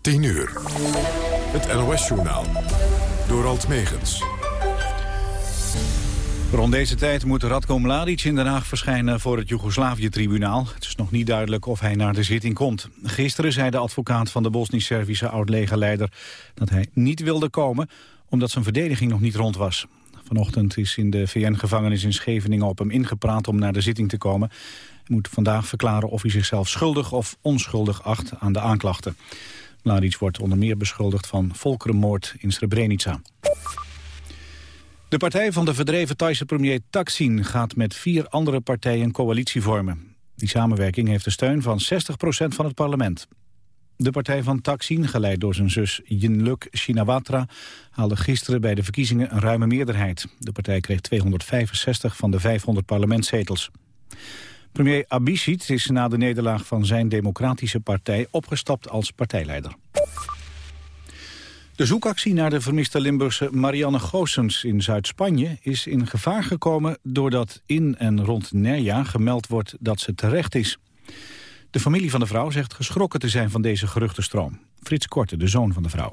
10 uur. Het NOS-journaal. Door Alt Megens. Rond deze tijd moet Radko Mladic in Den Haag verschijnen voor het Joegoslavië-tribunaal. Het is nog niet duidelijk of hij naar de zitting komt. Gisteren zei de advocaat van de Bosnisch-Servische oud-legerleider dat hij niet wilde komen omdat zijn verdediging nog niet rond was. Vanochtend is in de VN-gevangenis in Scheveningen op hem ingepraat om naar de zitting te komen. Hij moet vandaag verklaren of hij zichzelf schuldig of onschuldig acht aan de aanklachten. Mladic wordt onder meer beschuldigd van volkerenmoord in Srebrenica. De partij van de verdreven Thaise premier Thaksin gaat met vier andere partijen coalitie vormen. Die samenwerking heeft de steun van 60% van het parlement. De partij van Thaksin, geleid door zijn zus Yingluck Shinawatra... haalde gisteren bij de verkiezingen een ruime meerderheid. De partij kreeg 265 van de 500 parlementszetels. Premier Abhisit is na de nederlaag van zijn democratische partij opgestapt als partijleider. De zoekactie naar de vermiste Limburgse Marianne Goossens in Zuid-Spanje is in gevaar gekomen doordat in en rond Nerja gemeld wordt dat ze terecht is. De familie van de vrouw zegt geschrokken te zijn van deze geruchtenstroom. Frits Korte, de zoon van de vrouw.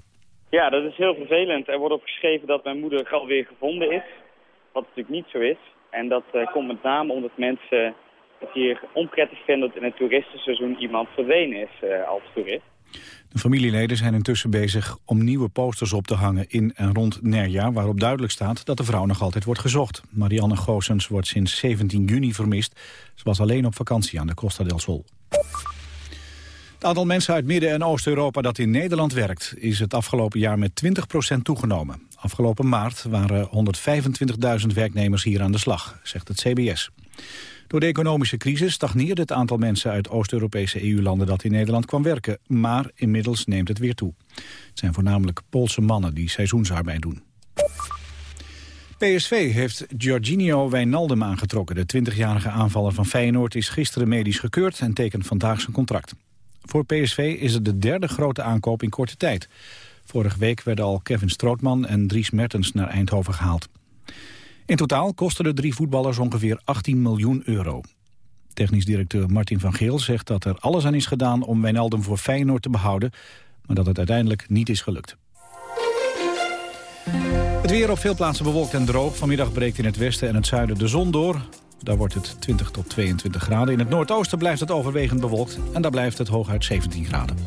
Ja, dat is heel vervelend. Er wordt op geschreven dat mijn moeder alweer gevonden is, wat natuurlijk niet zo is. En dat uh, komt met name omdat mensen het hier onprettig vinden dat in het toeristenseizoen iemand verdwenen is uh, als toerist. De familieleden zijn intussen bezig om nieuwe posters op te hangen in en rond Nerja... waarop duidelijk staat dat de vrouw nog altijd wordt gezocht. Marianne Goossens wordt sinds 17 juni vermist. Ze was alleen op vakantie aan de Costa del Sol. Het aantal mensen uit Midden- en Oost-Europa dat in Nederland werkt... is het afgelopen jaar met 20% toegenomen. Afgelopen maart waren 125.000 werknemers hier aan de slag, zegt het CBS. Door de economische crisis stagneerde het aantal mensen uit Oost-Europese EU-landen dat in Nederland kwam werken. Maar inmiddels neemt het weer toe. Het zijn voornamelijk Poolse mannen die seizoensarbeid doen. PSV heeft Jorginho Wijnaldum aangetrokken. De 20-jarige aanvaller van Feyenoord is gisteren medisch gekeurd en tekent vandaag zijn contract. Voor PSV is het de derde grote aankoop in korte tijd. Vorige week werden al Kevin Strootman en Dries Mertens naar Eindhoven gehaald. In totaal kosten de drie voetballers ongeveer 18 miljoen euro. Technisch directeur Martin van Geel zegt dat er alles aan is gedaan om Wijnaldum voor Feyenoord te behouden, maar dat het uiteindelijk niet is gelukt. Het weer op veel plaatsen bewolkt en droog. Vanmiddag breekt in het westen en het zuiden de zon door. Daar wordt het 20 tot 22 graden. In het noordoosten blijft het overwegend bewolkt en daar blijft het hooguit 17 graden.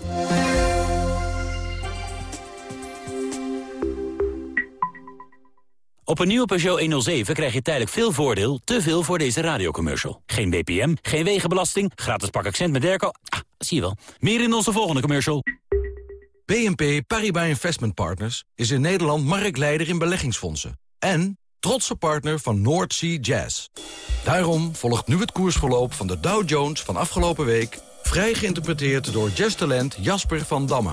Op een nieuwe Peugeot 107 krijg je tijdelijk veel voordeel, te veel voor deze radiocommercial. Geen BPM, geen wegenbelasting, gratis pak accent met Derco. Ah, zie je wel. Meer in onze volgende commercial. BNP Paribas Investment Partners is in Nederland marktleider in beleggingsfondsen. En trotse partner van North Sea Jazz. Daarom volgt nu het koersverloop van de Dow Jones van afgelopen week... vrij geïnterpreteerd door jazztalent Jasper van Damme.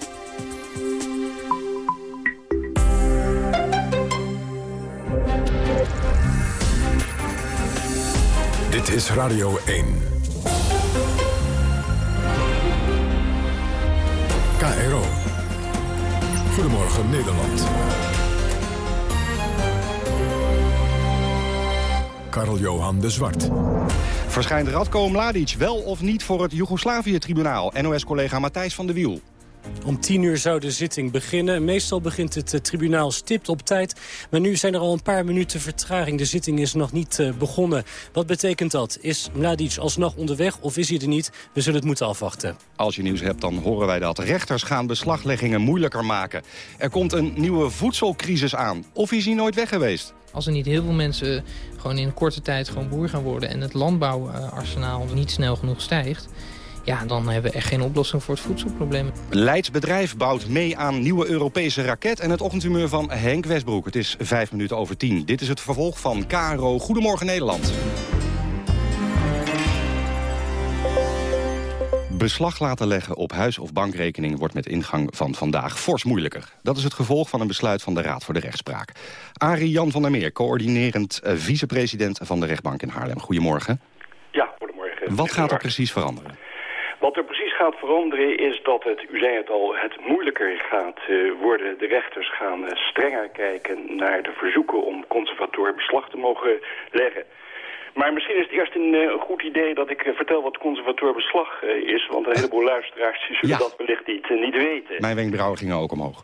Dit is Radio 1. KRO. Goedemorgen Nederland. Karl-Johan de Zwart. Verschijnt Radko Mladic wel of niet voor het Joegoslavië-tribunaal? NOS-collega Matthijs van de Wiel. Om tien uur zou de zitting beginnen. Meestal begint het uh, tribunaal stipt op tijd. Maar nu zijn er al een paar minuten vertraging. De zitting is nog niet uh, begonnen. Wat betekent dat? Is Mladic alsnog onderweg of is hij er niet? We zullen het moeten afwachten. Als je nieuws hebt, dan horen wij dat. Rechters gaan beslagleggingen moeilijker maken. Er komt een nieuwe voedselcrisis aan. Of is hij nooit weg geweest? Als er niet heel veel mensen gewoon in korte tijd gewoon boer gaan worden... en het landbouwarsenaal niet snel genoeg stijgt... ja, dan hebben we echt geen oplossing voor het voedselprobleem. Leids bedrijf bouwt mee aan nieuwe Europese raket... en het ochtendhumeur van Henk Westbroek. Het is vijf minuten over tien. Dit is het vervolg van KRO Goedemorgen Nederland. Beslag laten leggen op huis- of bankrekening wordt met ingang van vandaag fors moeilijker. Dat is het gevolg van een besluit van de Raad voor de Rechtspraak. Arie Jan van der Meer, coördinerend uh, vicepresident van de rechtbank in Haarlem. Goedemorgen. Ja, goedemorgen. Wat gaat er precies veranderen? Wat er precies gaat veranderen is dat het, u zei het al, het moeilijker gaat uh, worden. De rechters gaan uh, strenger kijken naar de verzoeken om conservator beslag te mogen leggen. Maar misschien is het eerst een uh, goed idee dat ik vertel wat conservator beslag is. Want een heleboel luisteraars zullen ja. dat wellicht niet, niet weten. Mijn wenkbrauwen gingen ook omhoog.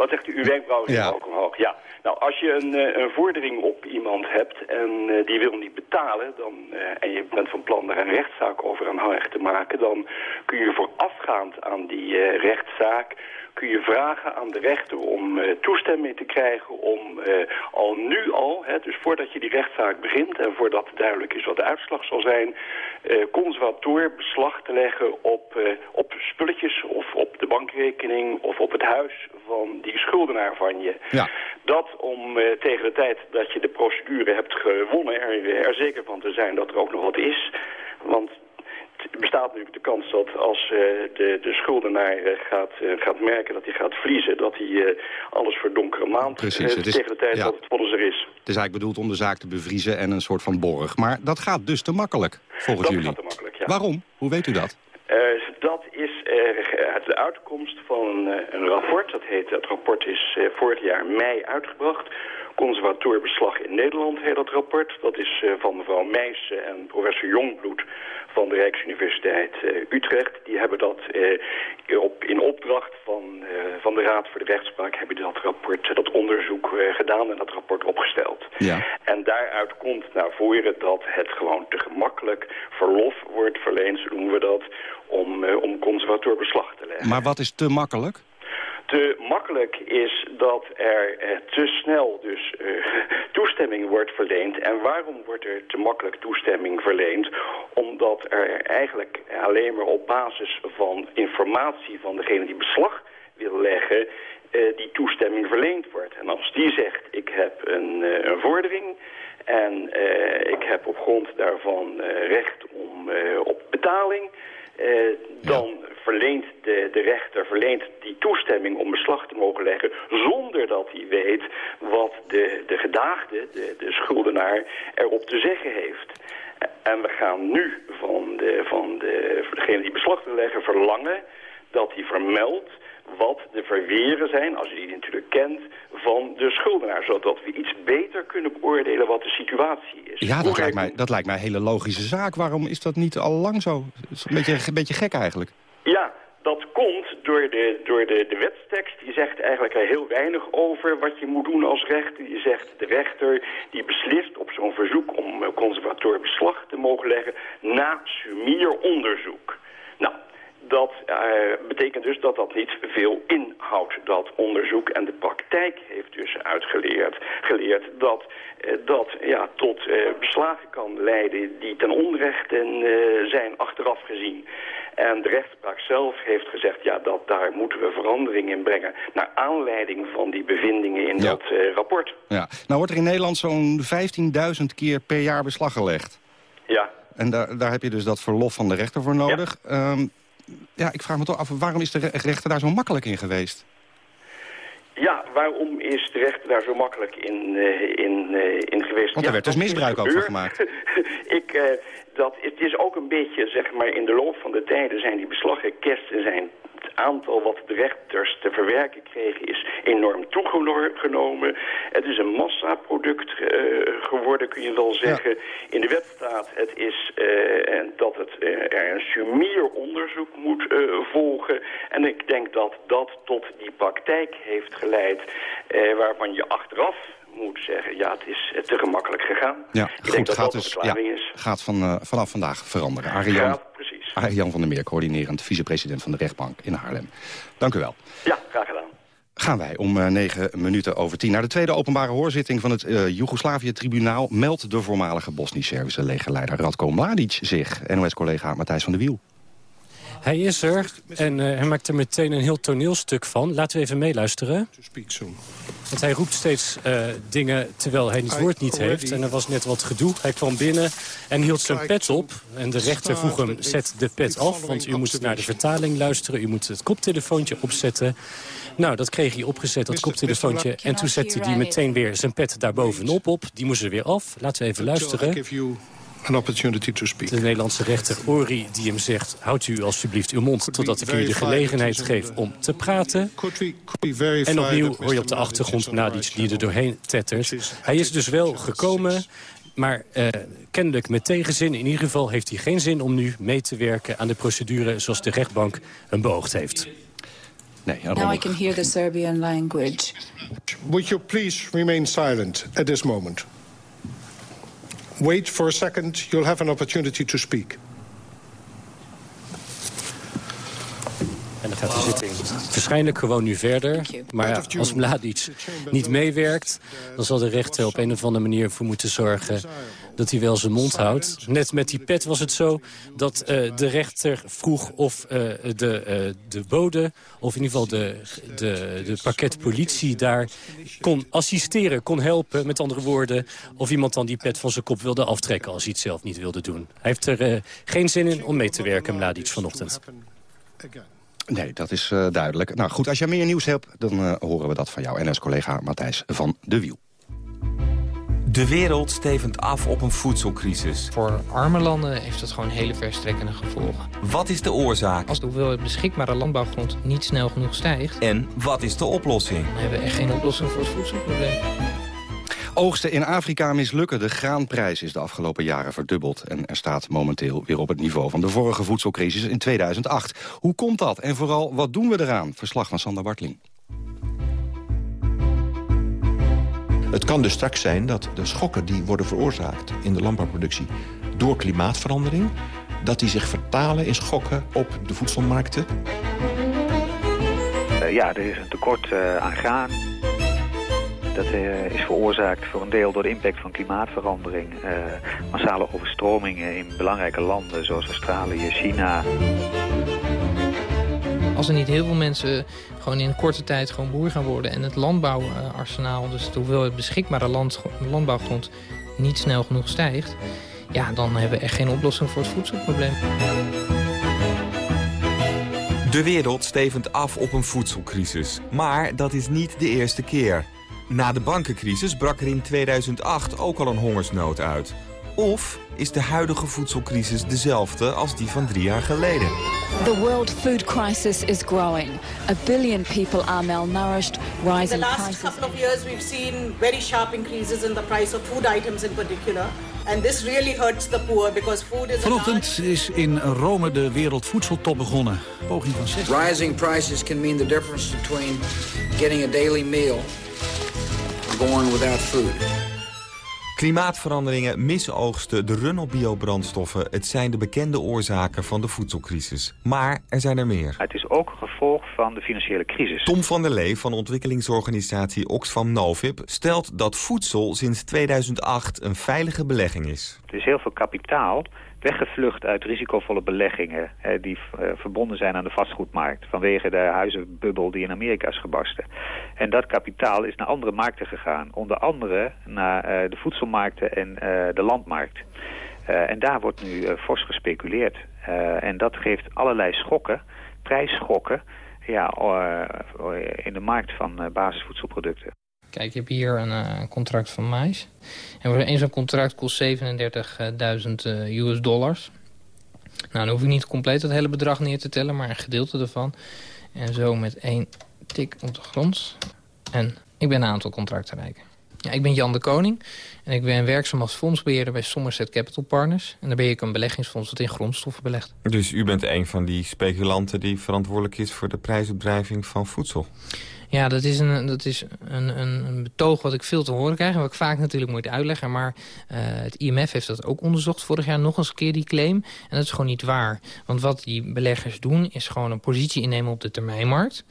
Wat zegt u? Uw wenkbrauwen ja. ook omhoog, ja. Nou, als je een, een vordering op iemand hebt en die wil niet betalen... Dan, en je bent van plan daar een rechtszaak over aanhangig te maken... dan kun je voorafgaand aan die rechtszaak kun je vragen aan de rechter om uh, toestemming te krijgen om uh, al nu al, hè, dus voordat je die rechtszaak begint en voordat duidelijk is wat de uitslag zal zijn, uh, conservator beslag te leggen op, op spulletjes of op de bankrekening of op het huis van die schuldenaar van je. Ja. Dat om tegen de tijd dat je de procedure hebt gewonnen er, er zeker van te zijn dat er ook nog wat is. Want bestaat natuurlijk de kans dat als uh, de, de schuldenaar uh, gaat, uh, gaat merken dat hij gaat verliezen... dat hij alles voor donkere maand Precies, het is, tegen de tijd ja. dat het vonnis er is. Het is eigenlijk bedoeld om de zaak te bevriezen en een soort van borg. Maar dat gaat dus te makkelijk, volgens dat jullie. gaat te makkelijk, ja. Waarom? Hoe weet u dat? dat is de uitkomst van een rapport. Dat, heet, dat rapport is vorig jaar mei uitgebracht conservatorbeslag in Nederland heet dat rapport. Dat is uh, van mevrouw Meijsen en professor Jongbloed van de Rijksuniversiteit uh, Utrecht. Die hebben dat op, in opdracht van, van de Raad voor de Rechtspraak... hebben dat rapport, dat onderzoek gedaan en dat rapport opgesteld. Ja. En daaruit komt naar voren dat het gewoon te gemakkelijk verlof wordt verleend, zo noemen we dat... om, om conservatorbeslag te leggen. Maar wat is te makkelijk? Te makkelijk is dat er eh, te snel dus uh, toestemming wordt verleend. En waarom wordt er te makkelijk toestemming verleend? Omdat er eigenlijk alleen maar op basis van informatie van degene die beslag wil leggen... Uh, die toestemming verleend wordt. En als die zegt, ik heb een, uh, een vordering... en ik heb op grond daarvan recht om, op betaling... dan ja verleent de, de rechter verleent die toestemming om beslag te mogen leggen... zonder dat hij weet wat de, de gedaagde, de, de schuldenaar, erop te zeggen heeft. En we gaan nu van, de, van de, degene die beslag wil leggen verlangen dat hij vermeldt wat de verweren zijn, als je die natuurlijk kent, van de schuldenaar. Zodat we iets beter kunnen beoordelen wat de situatie is. Ja, dat lijkt, mij, dat lijkt mij een hele logische zaak. Waarom is dat niet al lang zo? Is een beetje, een beetje gek eigenlijk. Ja, dat komt door, de, door de, de wetstekst. Die zegt eigenlijk heel weinig over wat je moet doen als rechter. Die zegt de rechter die beslist op zo'n verzoek om conservator beslag te mogen leggen... na sumier onderzoek. Nou, dat uh, betekent dus dat dat niet veel inhoudt, dat onderzoek. En de praktijk heeft dus uitgeleerd geleerd dat uh, dat ja, tot uh, beslagen kan leiden die ten onrechte zijn achteraf gezien. En de rechtspraak zelf heeft gezegd, ja, dat daar moeten we verandering in brengen... naar aanleiding van die bevindingen in Ja. dat rapport. Ja. Nou wordt er in Nederland zo'n 15.000 keer per jaar beslag gelegd. Ja, En daar, daar heb je dus dat verlof van de rechter voor nodig. Ja, ja ik vraag me toch af, waarom is de re- rechter daar zo makkelijk in geweest? ja waarom is de rechter daar zo makkelijk in, eh, in, eh, in geweest? Want er Ja, werd dus misbruik ook van gemaakt. Ik, eh, dat, het is ook een beetje, zeg maar, in de loop van de tijden zijn die beslagrekesten zijn aantal wat de rechters te verwerken kregen is enorm toegenomen. Het is een massaproduct uh, geworden, kun je wel zeggen. In de wet staat het is, uh, dat het, uh, er een sumier onderzoek moet volgen. En ik denk dat dat tot die praktijk heeft geleid waarvan je achteraf moet zeggen, ja, het is te gemakkelijk gegaan. Ja, ik goed, denk dat gaat dat dus, ja, is. gaat van, uh, vanaf vandaag veranderen. Arjan, Ja, precies. Van der Meer, coördinerend vicepresident van de rechtbank in Haarlem. Dank u wel. Ja, graag gedaan. Gaan wij om uh, negen minuten over tien naar de tweede openbare hoorzitting van het uh, Joegoslavië-tribunaal... meldt de voormalige Bosnisch-Servische legerleider Radko Mladic zich. NOS-collega Matthijs van der Wiel. Hij is er en uh, hij maakt er meteen een heel toneelstuk van. Laten we even meeluisteren. Want hij roept steeds uh, dingen terwijl hij het woord niet heeft. En er was net wat gedoe. Hij kwam binnen en hield zijn pet op. En de rechter vroeg hem, zet de pet af. Want u moet naar de vertaling luisteren. U moet het koptelefoontje opzetten. Nou, dat kreeg hij opgezet, dat koptelefoontje. En toen zette hij meteen weer zijn pet daarbovenop op. Die moest er weer af. Laten we even luisteren. An opportunity to speak. De Nederlandse rechter Ori die hem zegt... houdt u alsjeblieft uw mond totdat ik u de gelegenheid geef om te praten. En opnieuw hoor je op de achtergrond Mladic die er doorheen tettert. Hij is dus wel gekomen... Maar uh, kennelijk met tegenzin. In ieder geval heeft hij geen zin om nu mee te werken aan de procedure... zoals de rechtbank hem beoogd heeft. Nee, Now I can hear the Serbian language. Would you please remain silent at this moment? Wait for a second, you'll have an opportunity to speak. En dan gaat de zitting waarschijnlijk gewoon nu verder. Maar ja, als Mladic niet meewerkt... dan zal de rechter op een of andere manier voor moeten zorgen... dat hij wel zijn mond houdt. Net met die pet was het zo dat uh, de rechter vroeg of uh, de, uh, de bode... of in ieder geval de, de, de pakketpolitie daar kon assisteren, kon helpen. Met andere woorden, of iemand dan die pet van zijn kop wilde aftrekken... als hij het zelf niet wilde doen. Hij heeft er geen zin in om mee te werken, Mladic, vanochtend. Nee, dat is uh, duidelijk. Nou goed, als jij meer nieuws hebt, dan uh, horen we dat van jouw NS-collega Matthijs van de Wiel. De wereld stevend af op een voedselcrisis. Voor arme landen heeft dat gewoon hele verstrekkende gevolgen. Wat is de oorzaak? Als de hoeveelheid beschikbare landbouwgrond niet snel genoeg stijgt... En wat is de oplossing? Dan hebben we echt geen oplossing voor het voedselprobleem. Oogsten in Afrika mislukken. De graanprijs is de afgelopen jaren verdubbeld. En er staat momenteel weer op het niveau van de vorige voedselcrisis in 2008. Hoe komt dat? En vooral, wat doen we eraan? Verslag van Sander Bartling. Het kan dus straks zijn dat de schokken die worden veroorzaakt in de landbouwproductie door klimaatverandering, dat die zich vertalen in schokken op de voedselmarkten. Uh, ja, er is een tekort uh, aan graan. Dat uh, is veroorzaakt voor een deel door de impact van klimaatverandering. Uh, massale overstromingen in belangrijke landen zoals Australië, China. Als er niet heel veel mensen gewoon in een korte tijd gewoon boer gaan worden... en het landbouwarsenaal, dus de hoeveelheid beschikbare land, landbouwgrond... niet snel genoeg stijgt... ja, dan hebben we echt geen oplossing voor het voedselprobleem. De wereld stevend af op een voedselcrisis. Maar dat is niet de eerste keer. Na de bankencrisis brak er in 2008 ook al een hongersnood uit. Of is de huidige voedselcrisis dezelfde als die van drie jaar geleden? The world food crisis is growing. A billion people are malnourished, rising The last prices. couple of years we've seen very sharp increases in the price of food items in particular. And this really hurts the poor because food is a Vanochtend is in Rome de Wereldvoedseltop begonnen. Poging van 6. Rising prices can mean the difference between getting a daily meal going without food. Klimaatveranderingen, misoogsten, de run op biobrandstoffen... het zijn de bekende oorzaken van de voedselcrisis. Maar er zijn er meer. Het is ook een gevolg van de financiële crisis. Tom van der Lee van ontwikkelingsorganisatie Oxfam Novib... stelt dat voedsel sinds 2008 een veilige belegging is. Er is heel veel kapitaal weggevlucht uit risicovolle beleggingen... Eh, die uh, verbonden zijn aan de vastgoedmarkt... vanwege de huizenbubbel die in Amerika is gebarsten. En dat kapitaal is naar andere markten gegaan. Onder andere naar uh, de voedselmarkten en de landmarkt. en daar wordt nu fors gespeculeerd. en dat geeft allerlei schokken, prijsschokken... Ja, in de markt van basisvoedselproducten. Kijk, je hebt hier een uh, contract van mais. En voor één zo'n contract kost 37.000 uh, US dollars. Nou, dan hoef ik niet compleet het hele bedrag neer te tellen, maar een gedeelte ervan. En zo met één tik op de grond. En ik ben een aantal contracten rijk. Ja, ik ben Jan de Koning en ik ben werkzaam als fondsbeheerder bij Somerset Capital Partners. En daar ben ik een beleggingsfonds dat in grondstoffen belegt. Dus u bent een van die speculanten die verantwoordelijk is voor de prijsopdrijving van voedsel? Ja, dat is, een, dat is een, een, een, betoog wat ik veel te horen krijg... en wat ik vaak natuurlijk moet uitleggen. Maar uh, het IMF heeft dat ook onderzocht vorig jaar nog eens een keer, die claim. En dat is gewoon niet waar. Want wat die beleggers doen, is gewoon een positie innemen op de termijnmarkt...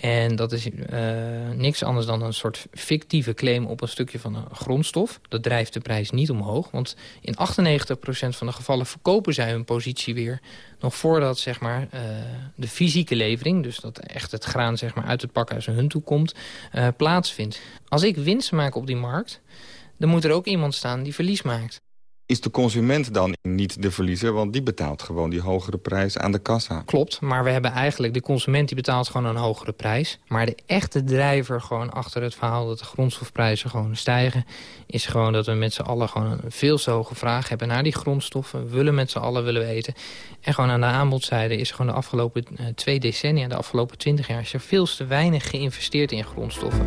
En dat is uh, niks anders dan een soort fictieve claim op een stukje van een grondstof. Dat drijft de prijs niet omhoog. Want in 98% van de gevallen verkopen zij hun positie weer... nog voordat zeg maar, uh, de fysieke levering... dus dat echt het graan zeg maar, uit het pakhuis naar hun toe komt, uh, plaatsvindt. Als ik winst maak op die markt... dan moet er ook iemand staan die verlies maakt is de consument dan niet de verliezer? Want die betaalt gewoon die hogere prijs aan de kassa. Klopt, maar we hebben eigenlijk... de consument die betaalt gewoon een hogere prijs. Maar de echte drijver gewoon achter het verhaal... dat de grondstofprijzen gewoon stijgen... is gewoon dat we met z'n allen gewoon een veel te hoge vraag hebben... naar die grondstoffen. Willen met z'n allen willen weten. En gewoon aan de aanbodzijde is gewoon de afgelopen uh, twee decennia... de afgelopen twintig jaar... is er veel te weinig geïnvesteerd in grondstoffen.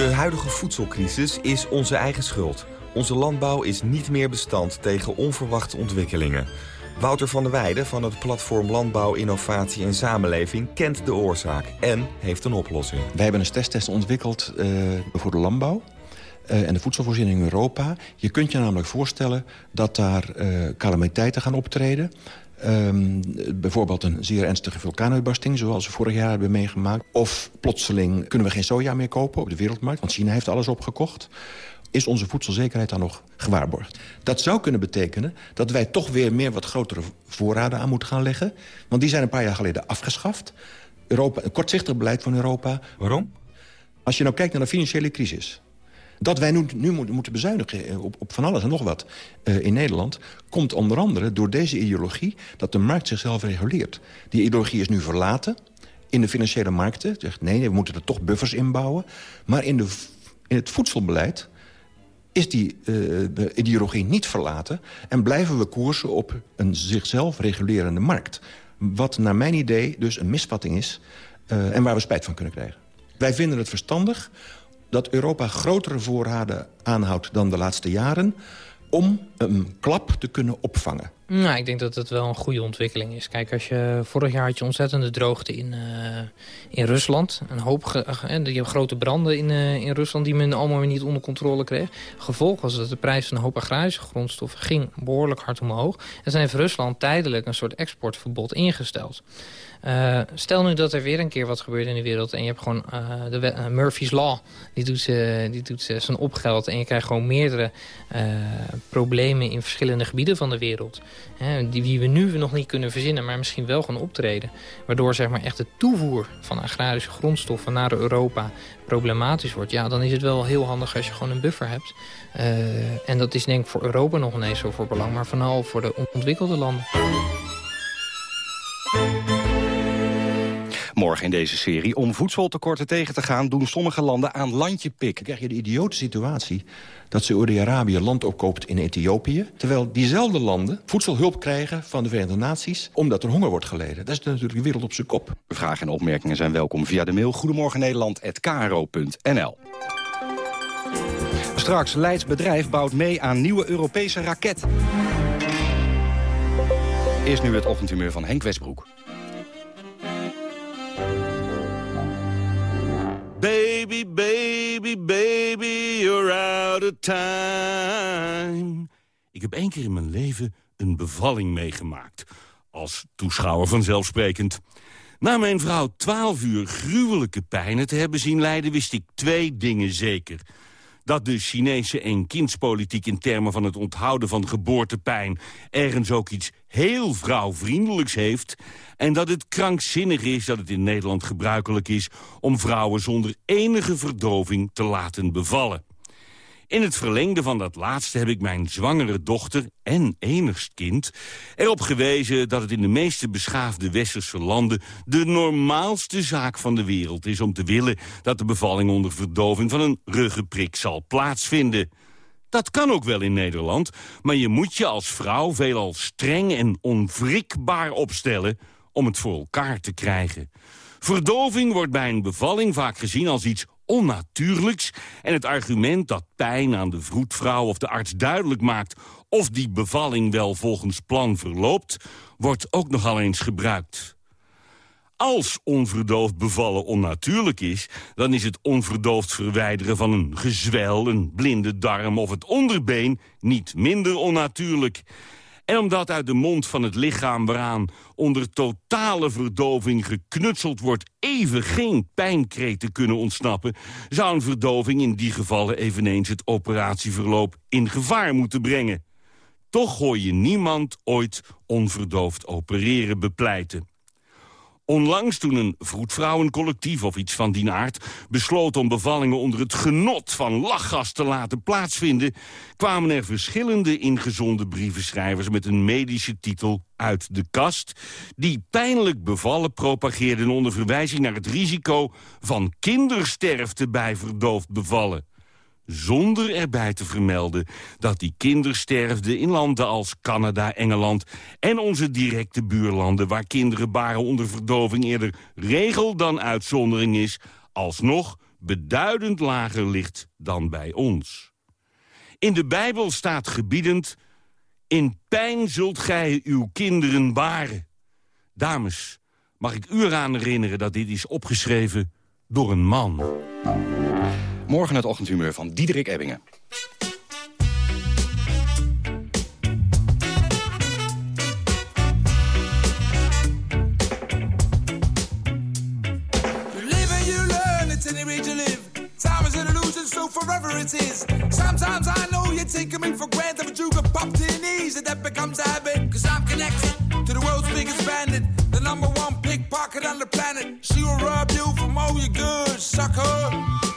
De huidige voedselcrisis is onze eigen schuld. Onze landbouw is niet meer bestand tegen onverwachte ontwikkelingen. Wouter van der Weijden van het platform Landbouw, Innovatie en Samenleving kent de oorzaak en heeft een oplossing. Wij hebben een stresstest ontwikkeld uh, voor de landbouw. Uh, en de voedselvoorziening in Europa. Je kunt je namelijk voorstellen dat daar uh, calamiteiten gaan optreden. Um, bijvoorbeeld een zeer ernstige vulkaanuitbarsting... zoals we vorig jaar hebben meegemaakt. Of plotseling kunnen we geen soja meer kopen op de wereldmarkt... want China heeft alles opgekocht. Is onze voedselzekerheid dan nog gewaarborgd? Dat zou kunnen betekenen dat wij toch weer meer wat grotere voorraden aan moeten gaan leggen. Want die zijn een paar jaar geleden afgeschaft. Europa, een kortzichtig beleid van Europa. Waarom? Als je nou kijkt naar de financiële crisis... Dat wij nu, moeten bezuinigen op, op, van alles en nog wat uh, in Nederland... komt onder andere door deze ideologie dat de markt zichzelf reguleert. Die ideologie is nu verlaten in de financiële markten. Zegt nee, we moeten er toch buffers inbouwen. Maar in, de, in het voedselbeleid is die uh, ideologie niet verlaten... en blijven we koersen op een zichzelf regulerende markt. Wat naar mijn idee dus een misvatting is... En waar we spijt van kunnen krijgen. Wij vinden het verstandig dat Europa grotere voorraden aanhoudt dan de laatste jaren om een klap te kunnen opvangen. Nou, ik denk dat het wel een goede ontwikkeling is. Kijk, als je, vorig jaar had je ontzettende droogte in, uh, in Rusland. Een hoop ge, uh, die grote branden in, uh, in Rusland die men allemaal weer niet onder controle kreeg. Gevolg was dat de prijs van een hoop agrarische grondstoffen ging behoorlijk hard omhoog. En zijn heeft Rusland tijdelijk een soort exportverbod ingesteld. Stel nu dat er weer een keer wat gebeurt in de wereld... en je hebt gewoon de Murphy's Law, die doet, die doet zijn opgeld... en je krijgt gewoon meerdere problemen in verschillende gebieden van de wereld... Hè, die, we nu nog niet kunnen verzinnen, maar misschien wel gaan optreden. Waardoor zeg maar, echt de toevoer van agrarische grondstoffen naar Europa problematisch wordt... ja, dan is het wel heel handig als je gewoon een buffer hebt. en dat is denk ik voor Europa nog ineens zo voor belang... maar vooral voor de ontwikkelde landen. Morgen in deze serie. Om voedseltekorten tegen te gaan doen sommige landen aan landje pik. Dan krijg je de idiote situatie dat Saudi-Arabië land opkoopt in Ethiopië... terwijl diezelfde landen voedselhulp krijgen van de Verenigde Naties... omdat er honger wordt geleden. Dat is natuurlijk de wereld op zijn kop. Vragen en opmerkingen zijn welkom via de mail... Goedemorgen Nederland@kro.nl. Straks, Leids bedrijf bouwt mee aan nieuwe Europese raket. Eerst nu het ochtendhumeur van Henk Westbroek. Baby, baby, baby, you're out of time. Ik heb één keer in mijn leven een bevalling meegemaakt. Als toeschouwer vanzelfsprekend. Na mijn vrouw twaalf uur gruwelijke pijnen te hebben zien lijden... wist ik twee dingen zeker dat de Chinese eenkindspolitiek in termen van het onthouden van geboortepijn ergens ook iets heel vrouwvriendelijks heeft... en dat het krankzinnig is dat het in Nederland gebruikelijk is... om vrouwen zonder enige verdoving te laten bevallen. In het verlengde van dat laatste heb ik mijn zwangere dochter en enigst kind erop gewezen dat het in de meeste beschaafde westerse landen de normaalste zaak van de wereld is om te willen dat de bevalling onder verdoving van een ruggenprik zal plaatsvinden. Dat kan ook wel in Nederland, maar je moet je als vrouw veelal streng en onwrikbaar opstellen om het voor elkaar te krijgen. Verdoving wordt bij een bevalling vaak gezien als iets onnatuurlijks... en het argument dat pijn aan de vroedvrouw of de arts duidelijk maakt... of die bevalling wel volgens plan verloopt, wordt ook nogal eens gebruikt. Als onverdoofd bevallen onnatuurlijk is... dan is het onverdoofd verwijderen van een gezwel, een blinde darm of het onderbeen... niet minder onnatuurlijk. En omdat uit de mond van het lichaam waaraan onder totale verdoving geknutseld wordt... even geen pijnkreten kunnen ontsnappen... zou een verdoving in die gevallen eveneens het operatieverloop in gevaar moeten brengen. Toch hoor je niemand ooit onverdoofd opereren bepleiten. Onlangs toen een vroedvrouwencollectief of iets van die aard... besloot om bevallingen onder het genot van lachgas te laten plaatsvinden... kwamen er verschillende ingezonde brievenschrijvers... met een medische titel uit de kast... die pijnlijk bevallen propageerden onder verwijzing naar het risico... van kindersterfte bij verdoofd bevallen zonder erbij te vermelden dat die kindersterfte in landen als Canada, Engeland en onze directe buurlanden... waar kinderen baren onder verdoving eerder regel dan uitzondering is... alsnog beduidend lager ligt dan bij ons. In de Bijbel staat gebiedend... In pijn zult gij uw kinderen baren. Dames, mag ik u eraan herinneren dat dit is opgeschreven door een man... Morgen het ochtendhumeur van Diederik Ebbingen. forever it is. Sometimes I know you're taking me for granted, but you get popped in knees and that becomes a habit. Cause I'm connected to the world's biggest bandit, the number one pickpocket on the planet. She will rob you from all your goods, sucker.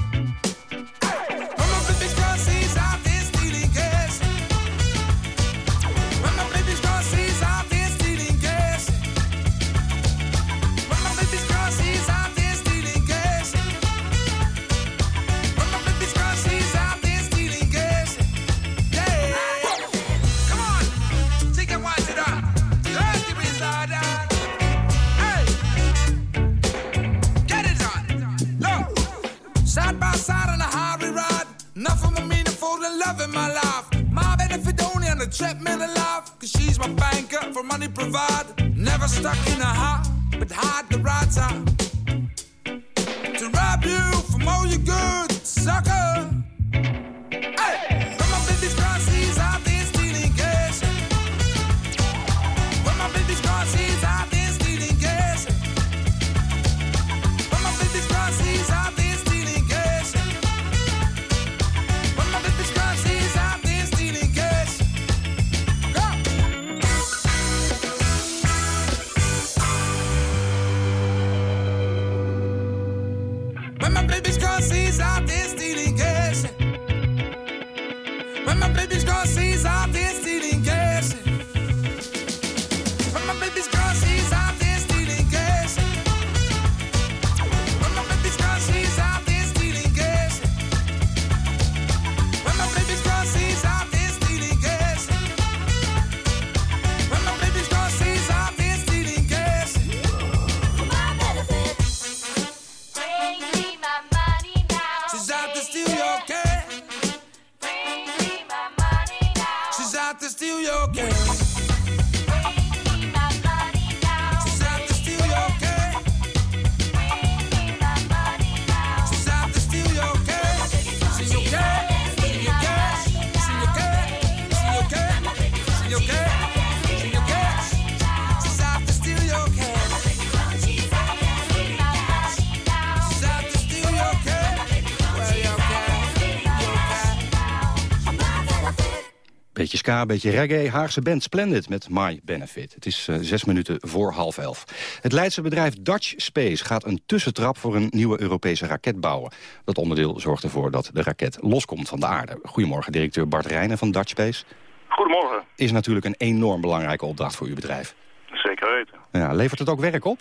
Treadmill alive, cause she's my banker for money provide. Never stuck in a hot, but hard the right time. To rob you from all your good, sucker. Ska, beetje reggae. Haagse band Splendid met My Benefit. Het is eh, zes minuten voor half elf. Het Leidse bedrijf Dutch Space gaat een tussentrap... voor een nieuwe Europese raket bouwen. Dat onderdeel zorgt ervoor dat de raket loskomt van de aarde. Goedemorgen, directeur Bart Rijnen van Dutch Space. Goedemorgen. Is natuurlijk een enorm belangrijke opdracht voor uw bedrijf. Zeker weten. Ja, levert het ook werk op?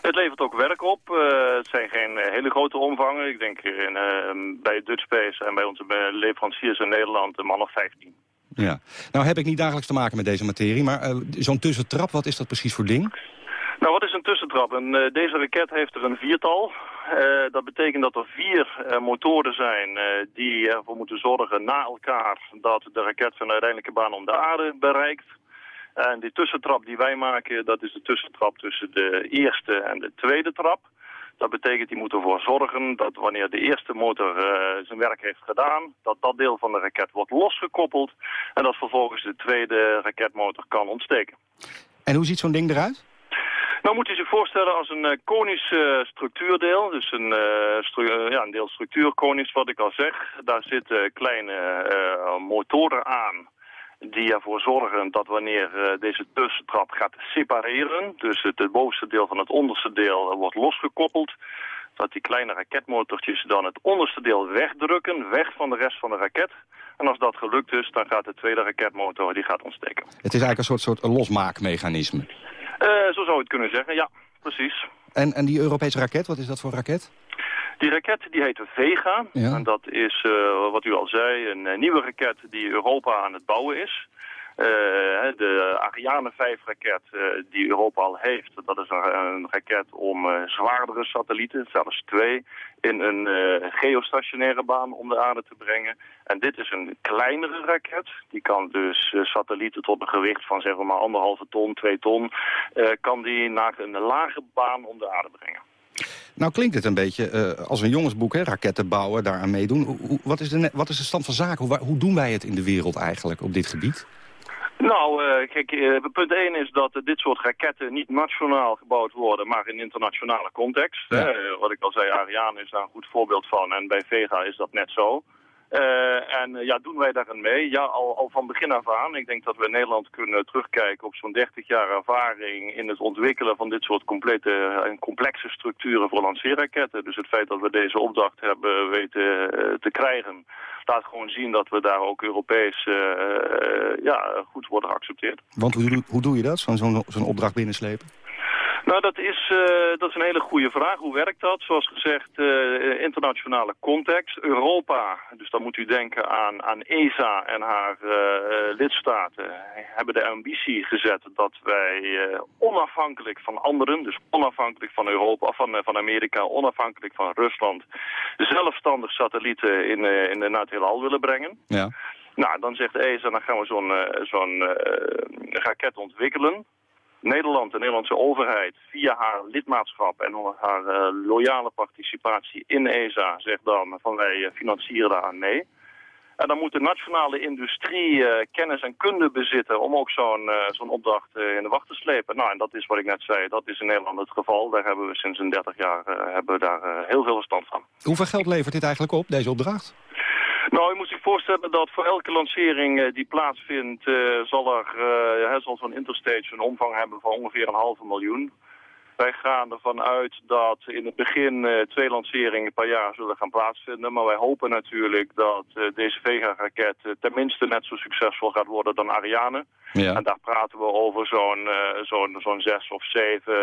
Het levert ook werk op. Uh, het zijn geen uh, hele grote omvangen. Ik denk in, uh, bij Dutch Space en bij onze leveranciers in Nederland een man of 15. Ja. Nou heb ik niet dagelijks te maken met deze materie, maar zo'n tussentrap, wat is dat precies voor ding? Nou, wat is een tussentrap? En, deze raket heeft er een viertal. dat betekent dat er vier motoren zijn die ervoor moeten zorgen na elkaar dat de raket zijn uiteindelijke baan om de aarde bereikt. En die tussentrap die wij maken, dat is de tussentrap tussen de eerste en de tweede trap. Dat betekent, die moet ervoor zorgen dat wanneer de eerste motor uh, zijn werk heeft gedaan, dat dat deel van de raket wordt losgekoppeld en dat vervolgens de tweede raketmotor kan ontsteken. En hoe ziet zo'n ding eruit? Nou moet u zich voorstellen als een uh, konisch uh, structuurdeel, dus een, uh, ja, een deel structuur konisch wat ik al zeg. Daar zitten kleine motoren aan die ervoor zorgen dat wanneer uh, deze tussentrap gaat separeren, dus het, het, bovenste deel van het onderste deel wordt losgekoppeld, dat die kleine raketmotortjes dan het onderste deel wegdrukken, weg van de rest van de raket. En als dat gelukt is, dan gaat de tweede raketmotor die gaat ontsteken. Het is eigenlijk een soort, soort losmaakmechanisme. Uh, zo zou je het kunnen zeggen, ja, precies. En, en die Europese raket, wat is dat voor raket? Die raket die heet Vega. En dat is, uh, wat u al zei, een uh, nieuwe raket die Europa aan het bouwen is. Uh, de Ariane 5-raket die Europa al heeft, dat is een, een raket om zwaardere satellieten, zelfs twee, in een geostationaire baan om de aarde te brengen. En dit is een kleinere raket. Die kan dus satellieten tot een gewicht van zeg maar anderhalve ton, twee ton, kan die naar een lage baan om de aarde brengen. Nou klinkt het een beetje uh, als een jongensboek, hè? raketten bouwen, daaraan meedoen. Hoe, wat, is de, wat is de stand van zaken? Hoe, hoe, doen wij het in de wereld eigenlijk op dit gebied? Nou, uh, kijk, uh, punt 1 is dat dit soort raketten niet nationaal gebouwd worden, maar in internationale context. Ja. wat ik al zei, Ariane is daar een goed voorbeeld van en bij Vega is dat net zo. Uh, en ja, doen wij daarin mee? Ja, al, al van begin af aan. Ik denk dat we in Nederland kunnen terugkijken op zo'n 30 jaar ervaring in het ontwikkelen van dit soort complete en complexe structuren voor lanceerraketten. Dus het feit dat we deze opdracht hebben weten te krijgen, laat gewoon zien dat we daar ook Europees ja, goed worden geaccepteerd. Want hoe, hoe doe je dat, zo'n opdracht binnenslepen? Nou, dat is, uh, dat is een hele goede vraag. Hoe werkt dat? Zoals gezegd, uh, internationale context. Europa, dus dan moet u denken aan, aan ESA en haar uh, lidstaten, hebben de ambitie gezet dat wij onafhankelijk van anderen, dus onafhankelijk van Europa, van, van Amerika, onafhankelijk van Rusland, zelfstandig satellieten in, in, naar het heelal willen brengen. Ja. Nou, dan zegt ESA, dan gaan we zo'n zo'n raket ontwikkelen. Nederland, de Nederlandse overheid, via haar lidmaatschap en haar uh, loyale participatie in ESA, zegt dan van wij uh, financieren daar aan mee. En dan moet de nationale industrie uh, kennis en kunde bezitten om ook zo'n zo'n opdracht in de wacht te slepen. Nou, en dat is wat ik net zei, dat is in Nederland het geval. Daar hebben we sinds een 30 jaar hebben we daar heel veel verstand van. Hoeveel geld levert dit eigenlijk op, deze opdracht? Nou, je moet zich voorstellen dat voor elke lancering uh, die plaatsvindt... Uh, zal, er, uh, zal zo'n interstage een omvang hebben van ongeveer een halve miljoen. Wij gaan ervan uit dat in het begin twee lanceringen per jaar zullen gaan plaatsvinden. Maar wij hopen natuurlijk dat deze Vega-raket tenminste net zo succesvol gaat worden dan Ariane. Ja. En daar praten we over zo'n zo'n zo'n zes of zeven,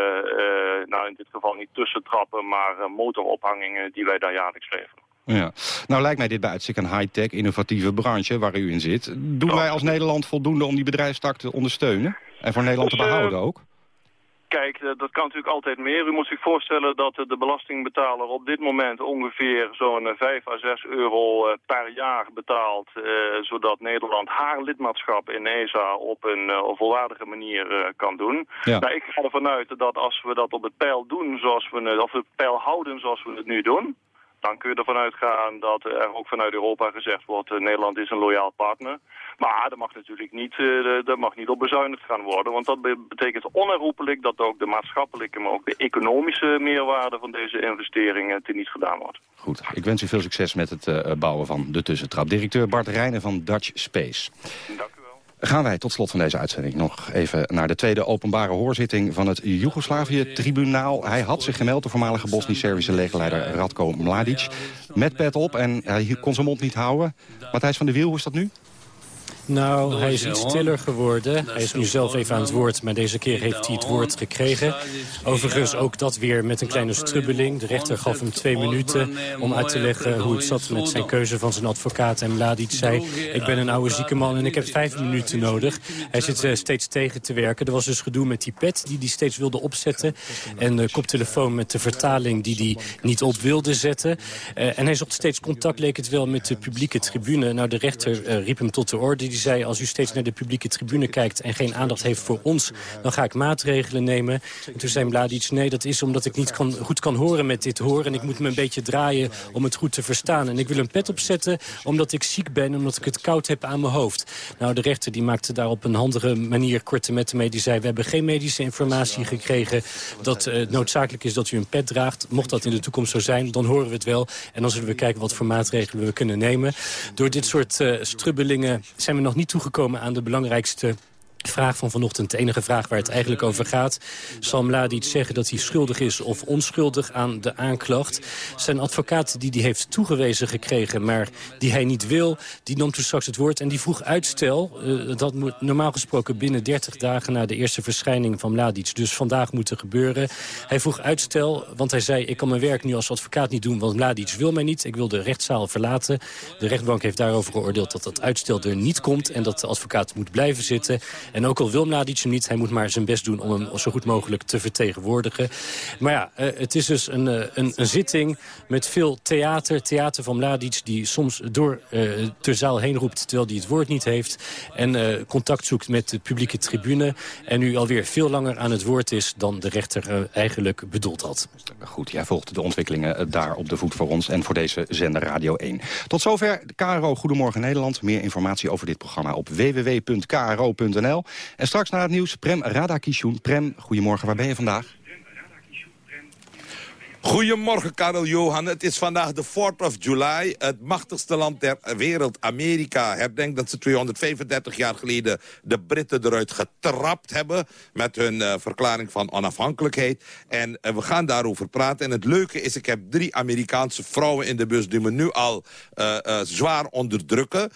nou in dit geval niet tussentrappen, maar motorophangingen die wij daar jaarlijks leveren. Ja. Nou lijkt mij dit bij uitstek een high-tech, innovatieve branche waar u in zit. Doen wij als Nederland voldoende om die bedrijfstak te ondersteunen? En voor Nederland te behouden ook? Kijk, dat kan natuurlijk altijd meer. U moet zich voorstellen dat de belastingbetaler op dit moment ongeveer zo'n 5 à 6 euro per jaar betaalt. Eh, zodat Nederland haar lidmaatschap in ESA op een uh, volwaardige manier uh, kan doen. Ja. Nou, ik ga ervan uit dat als we dat op het pijl doen zoals we het, of het pijl houden zoals we het nu doen dan kun je ervan uitgaan dat er ook vanuit Europa gezegd wordt... Uh, Nederland is een loyaal partner. Maar er mag natuurlijk niet, uh, er mag niet op bezuinigd gaan worden. Want dat betekent onherroepelijk dat ook de maatschappelijke... maar ook de economische meerwaarde van deze investeringen teniet gedaan wordt. Goed, ik wens u veel succes met het uh, bouwen van de tussentrap. Directeur Bart Rijnen van Dutch Space. Dank u. Gaan wij tot slot van deze uitzending nog even naar de tweede openbare hoorzitting van het Joegoslavië-tribunaal. Hij had zich gemeld, de voormalige Bosnisch-Servische legerleider Radko Mladic. Met pet op en hij kon zijn mond niet houden. Matthijs van der Wiel, hoe is dat nu? Nou, hij is iets stiller geworden. Hij is nu zelf even aan het woord, maar deze keer heeft hij het woord gekregen. Overigens ook dat weer met een kleine strubbeling. De rechter gaf hem twee minuten om uit te leggen hoe het zat met zijn keuze van zijn advocaat. En Mladic zei, ik ben een oude zieke man en ik heb vijf minuten nodig. Hij zit uh, steeds tegen te werken. Er was dus gedoe met die pet die hij steeds wilde opzetten. En de koptelefoon met de vertaling die hij niet op wilde zetten. Uh, en hij zocht steeds contact, leek het wel, met de publieke tribune. Nou, de rechter uh, riep hem tot de orde. Zei, als u steeds naar de publieke tribune kijkt... en geen aandacht heeft voor ons, dan ga ik maatregelen nemen. En toen zei Mladic, nee, dat is omdat ik niet kan, goed kan horen met dit horen. En ik moet me een beetje draaien om het goed te verstaan. En ik wil een pet opzetten omdat ik ziek ben... omdat ik het koud heb aan mijn hoofd. Nou, de rechter die maakte daar op een handige manier korte metten mee. Die zei, we hebben geen medische informatie gekregen... dat uh, het noodzakelijk is dat u een pet draagt. Mocht dat in de toekomst zo zijn, dan horen we het wel. En dan zullen we kijken wat voor maatregelen we kunnen nemen. Door dit soort uh, strubbelingen zijn we nog niet toegekomen aan de belangrijkste vraag van vanochtend, de enige vraag waar het eigenlijk over gaat. Zal Mladic zeggen dat hij schuldig is of onschuldig aan de aanklacht? Zijn advocaat die hij heeft toegewezen gekregen, maar die hij niet wil... die nam toen straks het woord en die vroeg uitstel. Uh, dat moet normaal gesproken binnen 30 dagen... na de eerste verschijning van Mladic dus vandaag moeten gebeuren. Hij vroeg uitstel, want hij zei... ik kan mijn werk nu als advocaat niet doen, want Mladic wil mij niet. Ik wil de rechtszaal verlaten. De rechtbank heeft daarover geoordeeld dat dat uitstel er niet komt... en dat de advocaat moet blijven zitten... En ook al wil Mladic hem niet, hij moet maar zijn best doen om hem zo goed mogelijk te vertegenwoordigen. Maar ja, uh, het is dus een, uh, een, een, zitting met veel theater. Theater van Mladic die soms door uh, de zaal heen roept terwijl hij het woord niet heeft. En contact zoekt met de publieke tribune. En nu alweer veel langer aan het woord is dan de rechter eigenlijk bedoeld had. Goed, jij volgt de ontwikkelingen daar op de voet voor ons en voor deze zender Radio 1. Tot zover KRO Goedemorgen Nederland. Meer informatie over dit programma op www.kro.nl. En straks naar het nieuws, Prem Radakishun. Prem, goedemorgen, waar ben je vandaag? Goedemorgen, Karel Johan. Het is vandaag de 4th of July. Het machtigste land ter wereld, Amerika, herdenkt dat ze 235 jaar geleden de Britten eruit getrapt hebben met hun uh, verklaring van onafhankelijkheid. En uh, we gaan daarover praten. En het leuke is, ik heb drie Amerikaanse vrouwen in de bus die me nu al uh, zwaar onderdrukken.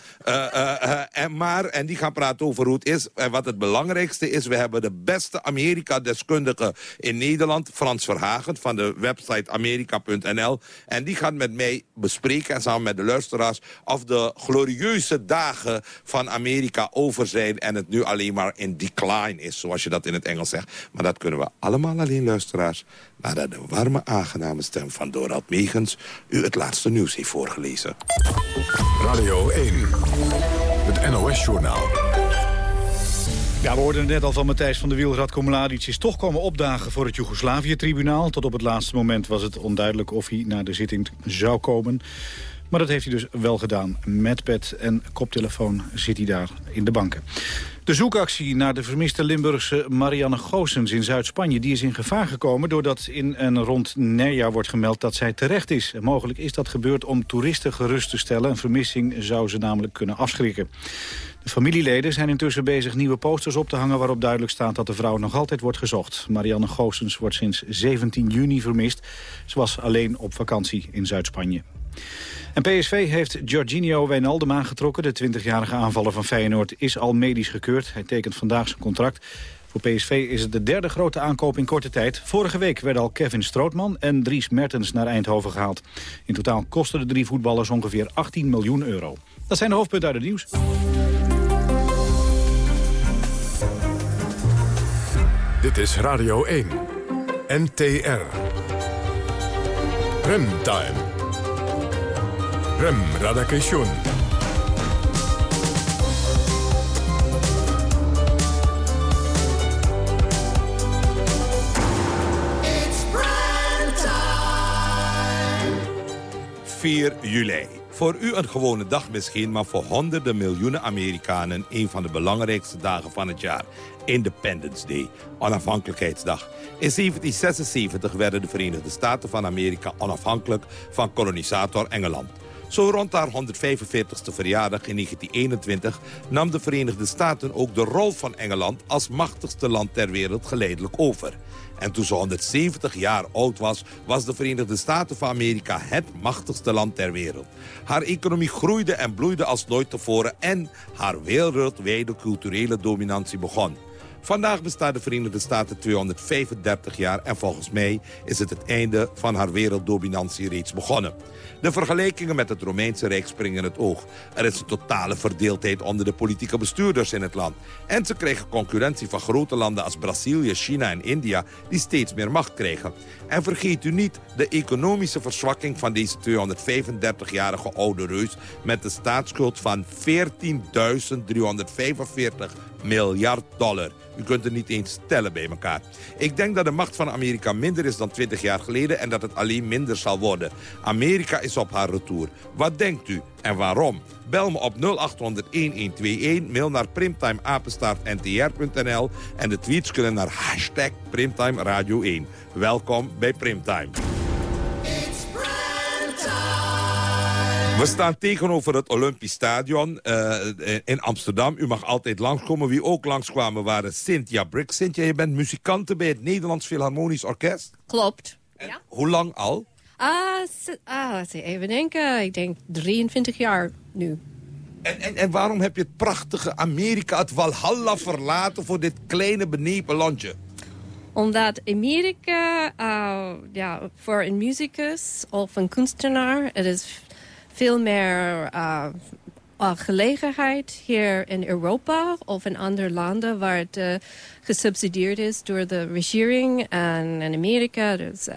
en, maar, en die gaan praten over hoe het is. En wat het belangrijkste is, we hebben de beste Amerika-deskundige in Nederland, Frans Verhagen, van de website amerika.nl. En die gaat met mij bespreken, samen met de luisteraars... of de glorieuze dagen van Amerika over zijn... en het nu alleen maar in decline is, zoals je dat in het Engels zegt. Maar dat kunnen we allemaal alleen, luisteraars... nadat de warme, aangename stem van Dorald Megens... u het laatste nieuws heeft voorgelezen. Radio 1, het NOS-journaal. Ja, we hoorden net al van Matthijs van der Wiel. Radko Mladic is toch komen opdagen voor het Joegoslavië-tribunaal. Tot op het laatste moment was het onduidelijk of hij naar de zitting zou komen. Maar dat heeft hij dus wel gedaan. Met pet en koptelefoon zit hij daar in de banken. De zoekactie naar de vermiste Limburgse Marianne Goossens in Zuid-Spanje... die is in gevaar gekomen doordat in en rond Nerja wordt gemeld dat zij terecht is. Mogelijk is dat gebeurd om toeristen gerust te stellen. Een vermissing zou ze namelijk kunnen afschrikken. De familieleden zijn intussen bezig nieuwe posters op te hangen... waarop duidelijk staat dat de vrouw nog altijd wordt gezocht. Marianne Goossens wordt sinds 17 juni vermist. Ze was alleen op vakantie in Zuid-Spanje. En PSV heeft Jorginho Wijnaldum aangetrokken. De 20-jarige aanvaller van Feyenoord is al medisch gekeurd. Hij tekent vandaag zijn contract. Voor PSV is het de derde grote aankoop in korte tijd. Vorige week werden al Kevin Strootman en Dries Mertens naar Eindhoven gehaald. In totaal kosten de drie voetballers ongeveer 18 miljoen euro. Dat zijn de hoofdpunten uit het nieuws. Dit is Radio 1. NTR. Remtime. Rem Radakation. ...4 juli. Voor u een gewone dag misschien, maar voor honderden miljoenen Amerikanen... een van de belangrijkste dagen van het jaar. Independence Day, onafhankelijkheidsdag. In 1776 werden de Verenigde Staten van Amerika onafhankelijk van kolonisator Engeland. Zo rond haar 145ste verjaardag in 1921 nam de Verenigde Staten ook de rol van Engeland als machtigste land ter wereld geleidelijk over. En toen ze 170 jaar oud was, was de Verenigde Staten van Amerika het machtigste land ter wereld. Haar economie groeide en bloeide als nooit tevoren en haar wereldwijde culturele dominantie begon. Vandaag bestaat de Verenigde Staten 235 jaar en volgens mij is het het einde van haar werelddominantie reeds begonnen. De vergelijkingen met het Romeinse Rijk springen het oog. Er is een totale verdeeldheid onder de politieke bestuurders in het land. En ze krijgen concurrentie van grote landen als Brazilië, China en India... die steeds meer macht krijgen. En vergeet u niet de economische verzwakking van deze 235-jarige oude reus... met de staatsschuld van 14.345 miljard dollar. U kunt het niet eens stellen bij elkaar. Ik denk dat de macht van Amerika minder is dan 20 jaar geleden... en dat het alleen minder zal worden. Amerika is op haar retour. Wat denkt u en waarom? Bel me op 0800-1121, mail naar primtimeapenstaartntr.nl... en de tweets kunnen naar hashtag Primtime Radio 1. Welkom bij Primtime. We staan tegenover het Olympisch Stadion uh, in Amsterdam. U mag altijd langskomen. Wie ook langskwamen waren Cynthia Brick. Cynthia, je bent muzikante bij het Nederlands Philharmonisch Orkest. Klopt. Ja. Hoe lang al? Ah, uh, even denken. Ik denk 23 jaar nu. En, en, en waarom heb je het prachtige Amerika, het Valhalla, verlaten... voor dit kleine benepen landje? Omdat Amerika, uh, ja, voor een muzikus of een kunstenaar... het is veel meer uh, gelegenheid hier in Europa of in andere landen waar het uh, gesubsidieerd is door de regering en in Amerika. Dus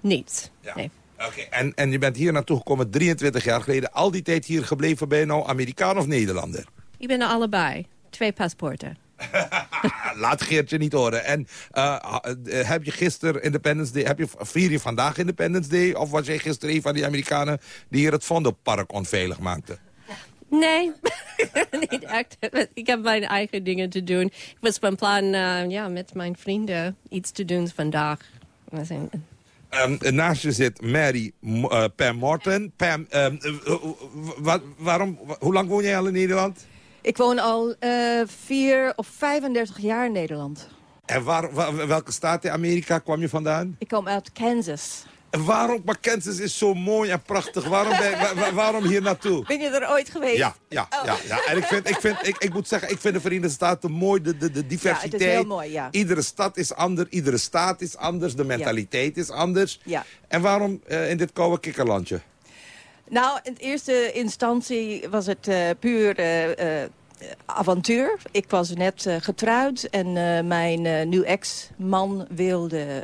niets. Ja. Nee. Okay. En, en je bent hier naartoe gekomen 23 jaar geleden. Al die tijd hier gebleven. Ben je nou Amerikaan of Nederlander? Ik ben allebei. Twee paspoorten. Laat Geertje niet horen. En uh, heb je gisteren Independence Day... Heb je, vier je vandaag Independence Day? Of was jij gisteren een van die Amerikanen... die hier het Vondelpark onveilig maakten? Nee, niet echt. Ik heb mijn eigen dingen te doen. Ik was van plan uh, ja, met mijn vrienden iets te doen vandaag. Um, naast je zit Mary uh, Pam Morton. Pam, um, uh, waarom, hoe lang woon jij al in Nederland? Ik woon al uh, vier of 35 jaar in Nederland. En waar, waar, welke staat in Amerika kwam je vandaan? Ik kom uit Kansas. En waarom? Maar Kansas is zo mooi en prachtig. Waarom, ben, waar, waarom hier naartoe? Ben je er ooit geweest? Ja, ja, oh. ja, ja. En ik, vind, ik, vind, ik, ik moet zeggen, ik vind de Verenigde Staten mooi. De, de, de diversiteit. Ja, het is heel mooi, ja. Iedere stad is anders, iedere staat is anders. De mentaliteit ja. is anders. Ja. En waarom uh, in dit koude kikkerlandje? Nou, in eerste instantie was het uh, puur... Uh, avontuur. Ik was net uh, getrouwd en uh, mijn uh, nu ex-man wilde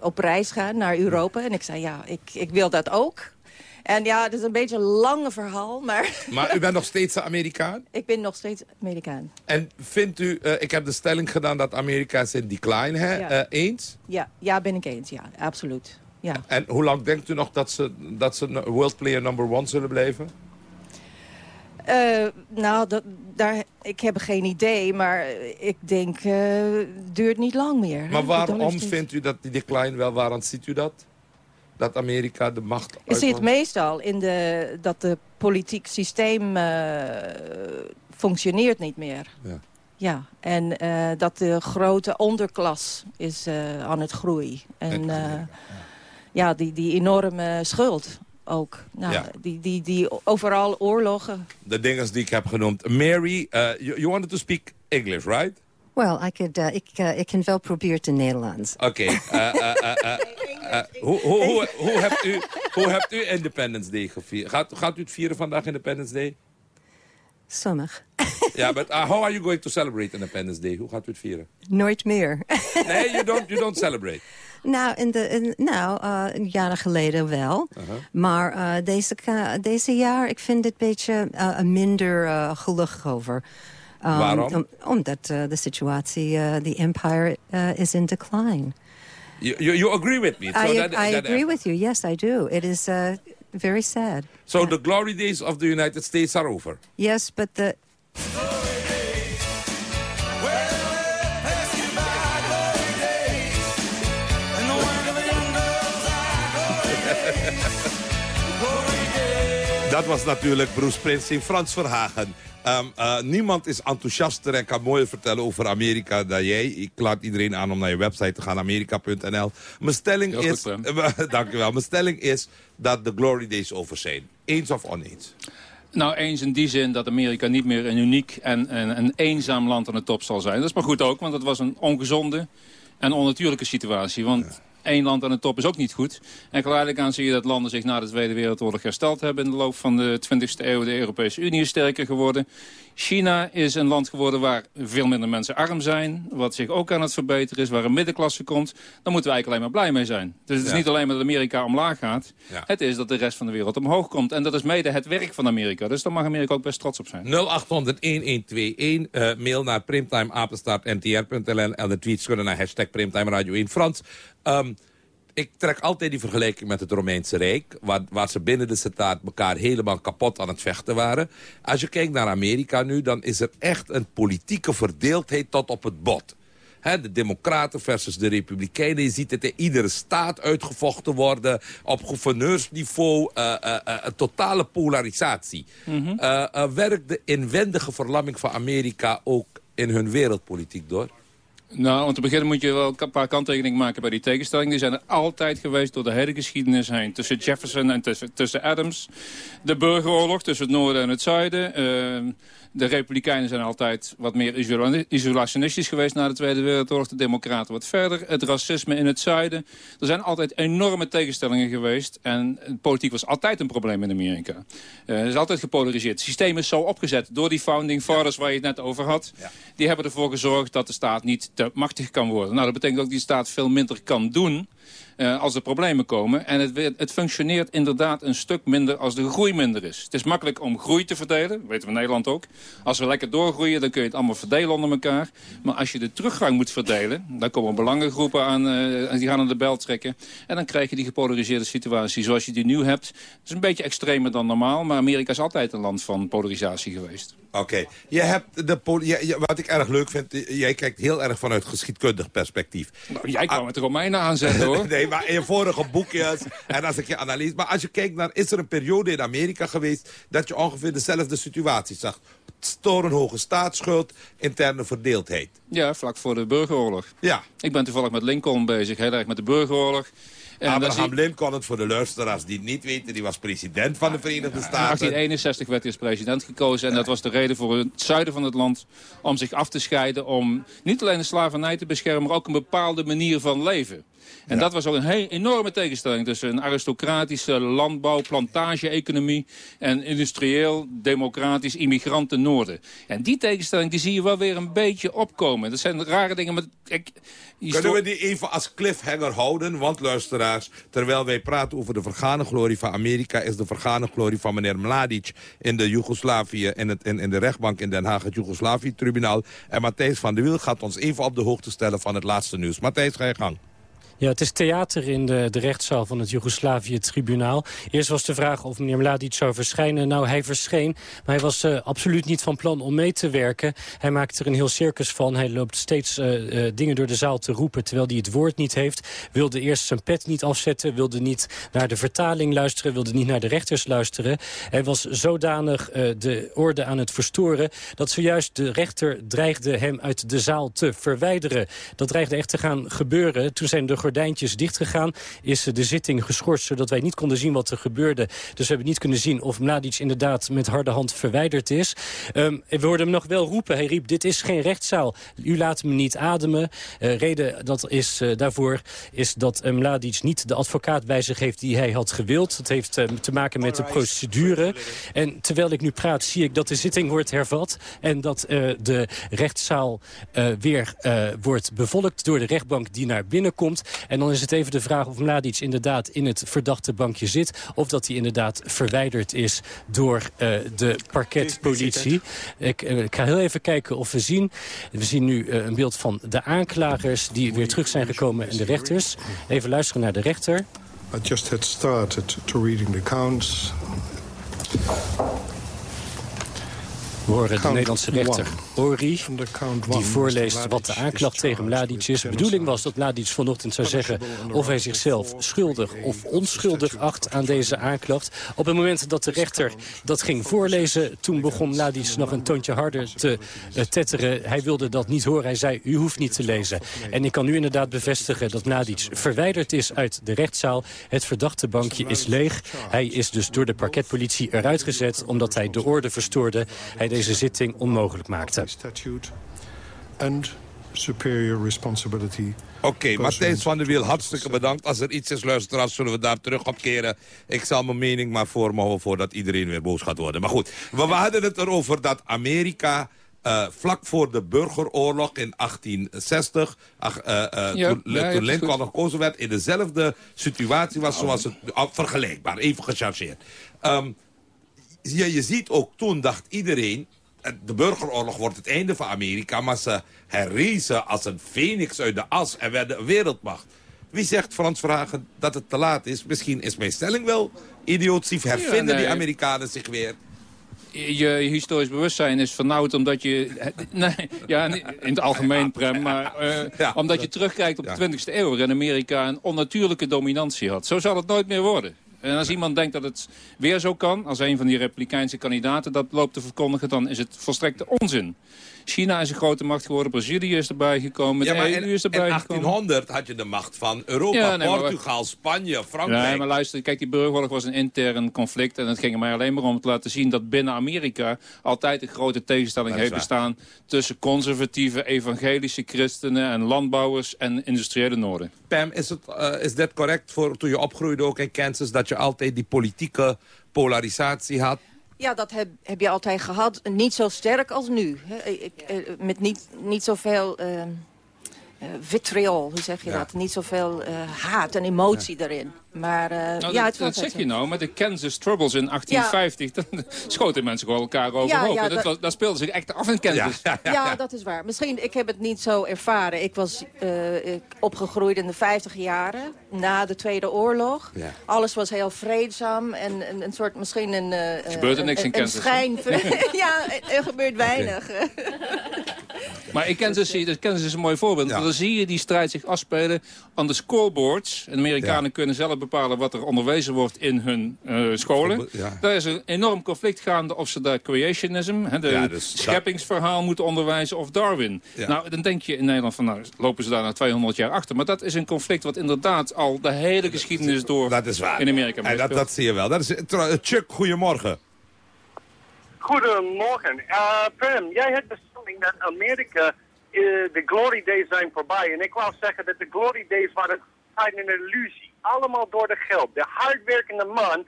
op reis gaan naar Europa. En ik zei, ja, ik, ik wil dat ook. En ja, het is een beetje een lange verhaal, maar... Maar u bent nog steeds Amerikaan? Ik ben nog steeds Amerikaan. En vindt u, ik heb de stelling gedaan dat Amerika is in decline, hè? Ja. eens? Ja, ja, ben ik eens, ja, absoluut. Ja. En hoe lang denkt u nog dat ze, dat ze world player number one zullen blijven? Uh, nou, dat, daar, ik heb geen idee, maar ik denk, uh, duurt niet lang meer. Maar waarom vindt u dat die decline wel, waaraan ziet u dat? Dat Amerika de macht Je ziet meestal in de, dat de politiek systeem uh, functioneert niet meer. Ja. Ja, en dat de grote onderklas is aan het groeien. En. Ja, die, die enorme schuld ook. Nou, ja. die, die, die overal oorlogen. De dingen die ik heb genoemd. Mary, uh, you, you, wanted to speak English, right? Well, I could, uh, ik, uh, ik kan wel proberen te Nederlands. Oké. hoe, hoe, hoe, hoe, hebt u, hoe hebt u Independence Day gevierd? Gaat, gaat u het vieren vandaag Independence Day? Sommig. Ja, but uh, how are you going to celebrate Independence Day? Hoe gaat u het vieren? Nooit meer. nee, you don't, you don't celebrate. Nou, in de, in, nou uh, jaren geleden wel. Uh -huh. Maar uh, deze, deze jaar, ik vind het een beetje uh, minder gelukkig over. Um, Waarom? Om, omdat de situatie, the empire is in decline. You, you, you, agree with me? So I, that, I that agree with you, yes, I do. It is very sad. So yeah. the glory days of the United States are over? Yes, but the... Dat was natuurlijk Bruce Springsteen, Frans Verhagen. Um, uh, niemand is enthousiaster en kan mooier vertellen over Amerika dan jij. Ik laat iedereen aan om naar je website te gaan, amerika.nl. Mijn stelling Heel is... goed, dank u wel. Mijn stelling is dat de glory days over zijn. Eens of oneens? Nou, eens in die zin dat Amerika niet meer een uniek en, en een eenzaam land aan de top zal zijn. Dat is maar goed ook, want het was een ongezonde en onnatuurlijke situatie. Want één land aan de top is ook niet goed. En geleidelijk aan zie je dat landen zich na de Tweede Wereldoorlog hersteld hebben... in de loop van de 20e eeuw. De Europese Unie is sterker geworden. China is een land geworden waar veel minder mensen arm zijn. Wat zich ook aan het verbeteren is, waar een middenklasse komt. Dan moeten we eigenlijk alleen maar blij mee zijn. Dus het is Ja. niet alleen maar dat Amerika omlaag gaat. Ja. Het is dat de rest van de wereld omhoog komt. En dat is mede het werk van Amerika. Dus daar mag Amerika ook best trots op zijn. 0800-1121. eh, mail naar primtimeapenstaartntr.nl. En de tweets kunnen naar hashtag Primtime Radio 1 Frans. Ehm, ik trek altijd die vergelijking met het Romeinse Rijk... Waar, waar ze binnen de staat elkaar helemaal kapot aan het vechten waren. Als je kijkt naar Amerika nu... dan is er echt een politieke verdeeldheid tot op het bot. De democraten versus de republikeinen. Je ziet het in iedere staat uitgevochten worden. Op gouverneursniveau. een totale polarisatie. Eh, werkt de inwendige verlamming van Amerika ook in hun wereldpolitiek door? Nou, om te beginnen moet je wel een paar kanttekeningen maken bij die tegenstellingen. Die zijn er altijd geweest door de hele geschiedenis heen. Tussen Jefferson en tussen, tussen Adams. De burgeroorlog tussen het noorden en het zuiden. Eh, de republikeinen zijn altijd wat meer isola- isolationistisch geweest na de Tweede Wereldoorlog. De democraten wat verder. Het racisme in het zuiden. Er zijn altijd enorme tegenstellingen geweest. En politiek was altijd een probleem in Amerika. Eh, het is altijd gepolariseerd. Het systeem is zo opgezet door die founding fathers waar je het net over had. Die hebben ervoor gezorgd dat de staat niet te machtig kan worden. Nou, dat betekent ook dat die staat veel minder kan doen eh, als er problemen komen. En het, het functioneert inderdaad een stuk minder als de groei minder is. Het is makkelijk om groei te verdelen, dat weten we in Nederland ook. Als we lekker doorgroeien, dan kun je het allemaal verdelen onder elkaar. Maar als je de teruggang moet verdelen, dan komen belangengroepen aan, en die gaan aan de bel trekken. En dan krijg je die gepolariseerde situatie zoals je die nu hebt. Het is een beetje extremer dan normaal, maar Amerika is altijd een land van polarisatie geweest. Oké, je hebt de poli- je- je- wat ik erg leuk vind, jij kijkt heel erg vanuit geschiedkundig perspectief. Nou, jij kwam het de Romeinen aanzetten hoor. nee, maar in je vorige boekjes en als ik je analyse... Maar als je kijkt naar, is er een periode in Amerika geweest... dat je ongeveer dezelfde situatie zag? Torenhoge staatsschuld, interne verdeeldheid. Ja, vlak voor de burgeroorlog. Ja. Ik ben toevallig met Lincoln bezig, heel erg met de burgeroorlog. En dan zie- Abraham Lincoln, het voor de luisteraars die het niet weten... die was president van de Verenigde In Staten. 1861 werd hij als president gekozen. En dat was de reden voor het zuiden van het land om zich af te scheiden. Om niet alleen de slavernij te beschermen, maar ook een bepaalde manier van leven. En dat was ook een heel enorme tegenstelling tussen een aristocratische landbouw, plantage-economie en industrieel, democratisch, immigranten noorden. En die tegenstelling die zie je wel weer een beetje opkomen. Dat zijn rare dingen, maar ik, Kunnen we die even als cliffhanger houden? Want luisteraars, terwijl wij praten over de vergane glorie van Amerika... is de vergane glorie van meneer Mladic in de Joegoslavië... in, in de rechtbank in Den Haag, het Joegoslavië-tribunaal. En Matthijs van der Wiel gaat ons even op de hoogte stellen van het laatste nieuws. Matthijs, ga je gang. Ja, het is theater in de, de rechtszaal van het Joegoslavië-tribunaal. Eerst was de vraag of meneer Mladic zou verschijnen. Nou, hij verscheen, maar hij was eh, absoluut niet van plan om mee te werken. Hij maakt er een heel circus van. Hij loopt steeds eh, eh, dingen door de zaal te roepen... terwijl hij het woord niet heeft. Wilde eerst zijn pet niet afzetten. Wilde niet naar de vertaling luisteren. Wilde niet naar de rechters luisteren. Hij was zodanig de orde aan het verstoren... dat zojuist de rechter dreigde hem uit de zaal te verwijderen. Dat dreigde echt te gaan gebeuren. Toen zijn de gordijntjes dichtgegaan. Is de zitting geschorst, zodat wij niet konden zien wat er gebeurde. Dus we hebben niet kunnen zien of Mladic inderdaad met harde hand verwijderd is. Ehm, we hoorden hem nog wel roepen. Hij riep, dit is geen rechtszaal. U laat me niet ademen. Eh, reden dat is, eh, daarvoor is dat eh, Mladic niet de advocaat bij zich heeft die hij had gewild. Dat heeft te maken met de procedure. En terwijl ik nu praat, zie ik dat de zitting wordt hervat. En dat de rechtszaal weer wordt bevolkt door de rechtbank die naar binnen komt. En dan is het even de vraag of Mladic inderdaad in het verdachte bankje zit. Of dat hij inderdaad verwijderd is door eh, de parketpolitie. Ik, eh, ik ga heel even kijken of we zien. We zien nu eh, een beeld van de aanklagers die weer terug zijn gekomen en de rechters. Even luisteren naar de rechter. I just had started to reading the counts. We horen de Nederlandse rechter. Ori, die voorleest wat de aanklacht tegen with is. De bedoeling was dat Mladic vanochtend zou zeggen of hij zichzelf schuldig of onschuldig acht aan deze aanklacht. Op het moment dat de rechter dat ging voorlezen, toen begon Mladic nog een toontje harder te eh, tetteren. Hij wilde dat niet horen. Hij zei, u hoeft niet te lezen. En ik kan nu inderdaad bevestigen dat Mladic verwijderd is uit de rechtszaal. Het verdachte bankje is leeg. Hij is dus door de parketpolitie eruit gezet omdat hij de orde verstoorde. Hij deze zitting onmogelijk maakte. Statute and superior responsibility. Oké, Matthijs van der Wiel, hartstikke bedankt. Als er iets is, luisteraars, zullen we daar terug op keren. Ik zal mijn mening maar voor me houden voordat iedereen weer boos gaat worden. Maar goed, we hadden het erover dat Amerika... eh, vlak voor de burgeroorlog in 1860, ach, eh, eh, Ja, toen, ja, toen Lincoln gekozen werd... in dezelfde situatie was zoals het ah, vergelijkbaar, even gechargeerd. Ehm, je, je ziet ook toen dacht iedereen... eh, de burgeroorlog wordt het einde van Amerika... maar ze herrezen als een phoenix uit de as en werden een wereldmacht. Wie zegt Frans Vragen dat het te laat is? Misschien is mijn stelling wel idiotief. Hervinden Ja, nee. die Amerikanen zich weer? Je, historisch bewustzijn is vernauwd omdat je... Nee, ja, in het algemeen, Prem. Maar eh, omdat je terugkijkt op de 20e eeuw... waarin Amerika een onnatuurlijke dominantie had. Zo zal het nooit meer worden. En als iemand denkt dat het weer zo kan... als een van die Republikeinse kandidaten dat loopt te verkondigen... dan is het volstrekte onzin. China is een grote macht geworden. Brazilië is erbij gekomen. Ja, de maar EU in, is in erbij gekomen. 1800 had je de macht van Europa, Ja, nee, maar- Portugal, Spanje, Frankrijk. Nee, maar luister, kijk, die burgeroorlog was een intern conflict. En het ging er mij alleen maar om te laten zien dat binnen Amerika altijd een grote tegenstelling heeft waar. bestaan tussen conservatieve, evangelische christenen en landbouwers en industriële noorden. Pam, is, het, eh, is dat correct voor toen je opgroeide ook in Kansas... dat je altijd die politieke polarisatie had? Ja, dat heb, heb je altijd gehad. Niet zo sterk als nu. hè. Ik, eh, met niet, niet zoveel eh, eh, vitriol, hoe zeg je Ja. dat? Niet zoveel eh, haat en emotie erin. Maar eh, Nou, ja, dat, het dat zeg je nou, met de Kansas Troubles in 1850... dan schoten mensen gewoon elkaar overhoop. ja, dat, dat- was- dat speelde zich echt af in Kansas. Ja, dat is waar. Misschien, ik heb het niet zo ervaren. Ik was eh, ik opgegroeid in de 50 jaren, na de Tweede Oorlog. Ja. Alles was heel vreedzaam en een, een soort, misschien een... eh, gebeurt er een- niks in een- Kansas, Een hè? schijn... ja, er gebeurt weinig. Maar in Kansas, zie je- dus Kansas is een mooi voorbeeld. Dan zie je die strijd zich afspelen aan de scoreboards. En de Amerikanen kunnen zelf bepalen wat er onderwezen wordt in hun eh, scholen. Ja. Daar is een enorm conflict gaande of ze daar creationism, hè, de Ja, dus dat- scheppingsverhaal moeten onderwijzen of Darwin. Ja. Nou, dan denk je in Nederland van, nou, lopen ze daar na 200 jaar achter. Maar dat is een conflict wat inderdaad al de hele geschiedenis door Dat is waar. in Amerika En dat, dat zie je wel. Dat is, eh, Chuck, goedemorgen. Goedemorgen. Uh, Prem, jij hebt dat Amerika eh, de glory days zijn voorbij. En ik wou zeggen dat de glory days waren een illusie. Allemaal door de geld. De hardwerkende man,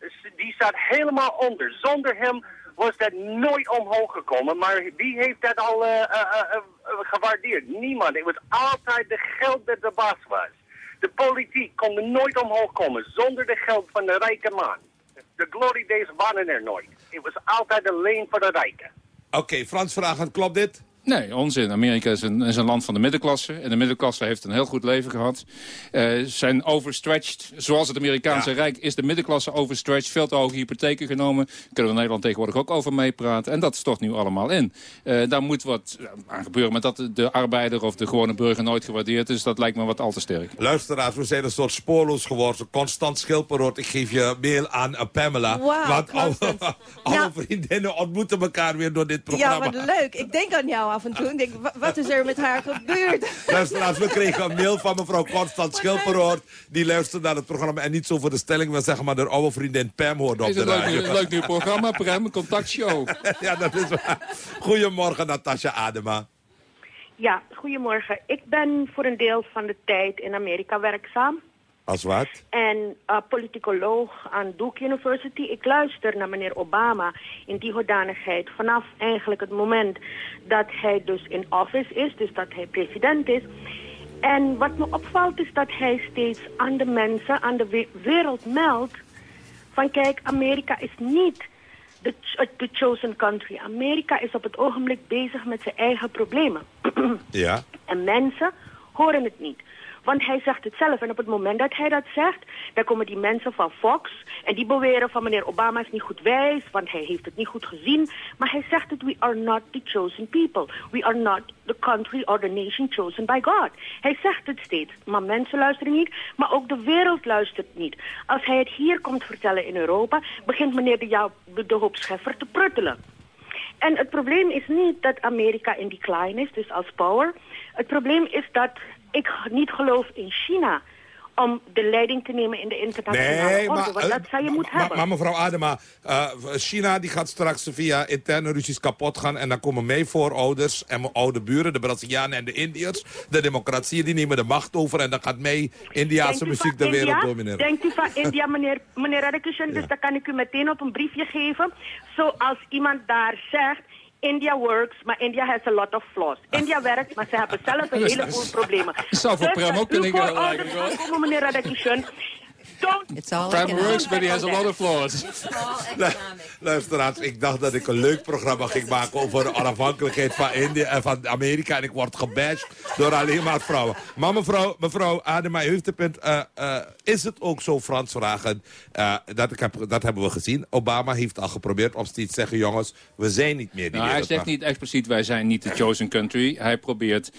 s- die staat helemaal onder. Zonder hem was dat nooit omhoog gekomen. Maar wie heeft dat al eh, eh, eh, eh, gewaardeerd? Niemand. Het was altijd de geld dat de baas was. De politiek kon er nooit omhoog komen zonder de geld van de rijke man. De glory days waren er nooit. Het was altijd alleen voor de rijken. Oké, Frans vragen, klopt dit? Nee, onzin. Amerika is een, is een land van de middenklasse. En de middenklasse heeft een heel goed leven gehad. Eh, zijn overstretched. Zoals het Amerikaanse Rijk is de middenklasse overstretched. Veel te hoge hypotheken genomen. Kunnen we in Nederland tegenwoordig ook over meepraten. En dat stort nu allemaal in. Eh, daar moet wat eh, aan gebeuren. Maar dat de- de arbeider of de gewone burger nooit gewaardeerd is... dat lijkt me wat al te sterk. Luisteraars, we zijn een soort spoorloos geworden. Constant schilperoort. Ik geef je mail aan Pamela. Wauw, want alle, alle Nou- vriendinnen ontmoeten elkaar weer door dit Ja, programma. wat leuk. Ik denk aan jou af en toe. Ik denk, wa- wat is er met haar gebeurd? Luisteraars, we kregen een mail van mevrouw Constant Schilperoort. Die luistert naar het programma en niet zo voor de stelling wil zeggen... maar de oude vriendin Pam hoorde op de leuk, radio. nieuw- leuk nieuw programma, Prem, contactshow. ja, dat is waar. Goedemorgen, Natasja Adema. Ja, goedemorgen. Ik ben voor een deel van de tijd in Amerika werkzaam. Als wat? En uh, politicoloog aan Duke University. Ik luister naar meneer Obama in die hoedanigheid vanaf eigenlijk het moment dat hij dus in office is, dus dat hij president is. En wat me opvalt is dat hij steeds aan de mensen, aan de we- wereld meldt van kijk, Amerika is niet de, de chosen country. Amerika is op het ogenblik bezig met zijn eigen problemen. Ja. En mensen horen het niet. Want hij zegt het zelf. En op het moment dat hij dat zegt, dan komen die mensen van Fox... en die beweren van meneer Obama is niet goed wijs... want hij heeft het niet goed gezien. Maar hij zegt het, we are not the chosen people. We are not the country or the nation chosen by God. Hij zegt het steeds, maar mensen luisteren niet... maar ook de wereld luistert niet. Als hij het hier komt vertellen in Europa... begint meneer de, de, de Hoop Scheffer te pruttelen. En het probleem is niet dat Amerika in decline is, dus als power. Het probleem is dat ik niet geloof in China om de leiding te nemen in de internationale Nee, orde. maar, eh, dat zou je moeten hebben. maar mevrouw Adema, eh, China die gaat straks via interne ruzies kapot gaan... en dan komen mijn voorouders en mijn oude buren, de Brazilianen en de Indiërs... de democratieën, die nemen de macht over... en dan gaat mij Indiaanse muziek de van wereld India? domineren. Denkt u van India, meneer, meneer? Dus dan kan ik u meteen op een briefje geven. Zoals iemand daar zegt... India works, maar India has a lot of flaws. India werkt, maar ze hebben zelf een heleboel problemen. Zou voor Dus Prem als ook kunnen aankomen, meneer Radakishan... Don't, It's all Prime economic. works, but he has a lot of flaws. Luisteraars, ik dacht dat ik een leuk programma ging maken over de onafhankelijkheid van, India, en van Amerika. En ik word gebashed door alleen maar vrouwen. Maar mevrouw, mevrouw Adema, u heeft een punt. Eh, eh, is het ook zo, Frans vragen, eh, dat, ik heb, dat hebben we gezien. Obama heeft al geprobeerd om steeds te zeggen, jongens, we zijn niet meer die Nou, hij zegt niet expliciet, wij zijn niet de chosen country. Hij probeert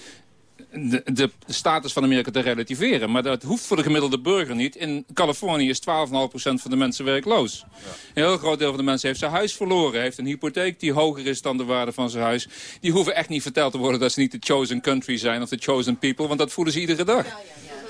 de, de status van Amerika te relativeren. Maar dat hoeft voor de gemiddelde burger niet. In Californië is 12,5% van de mensen werkloos. Een heel groot deel van de mensen heeft zijn huis verloren. Heeft een hypotheek die hoger is dan de waarde van zijn huis. Die hoeven echt niet verteld te worden dat ze niet de chosen country zijn of de chosen people. Want dat voelen ze iedere dag.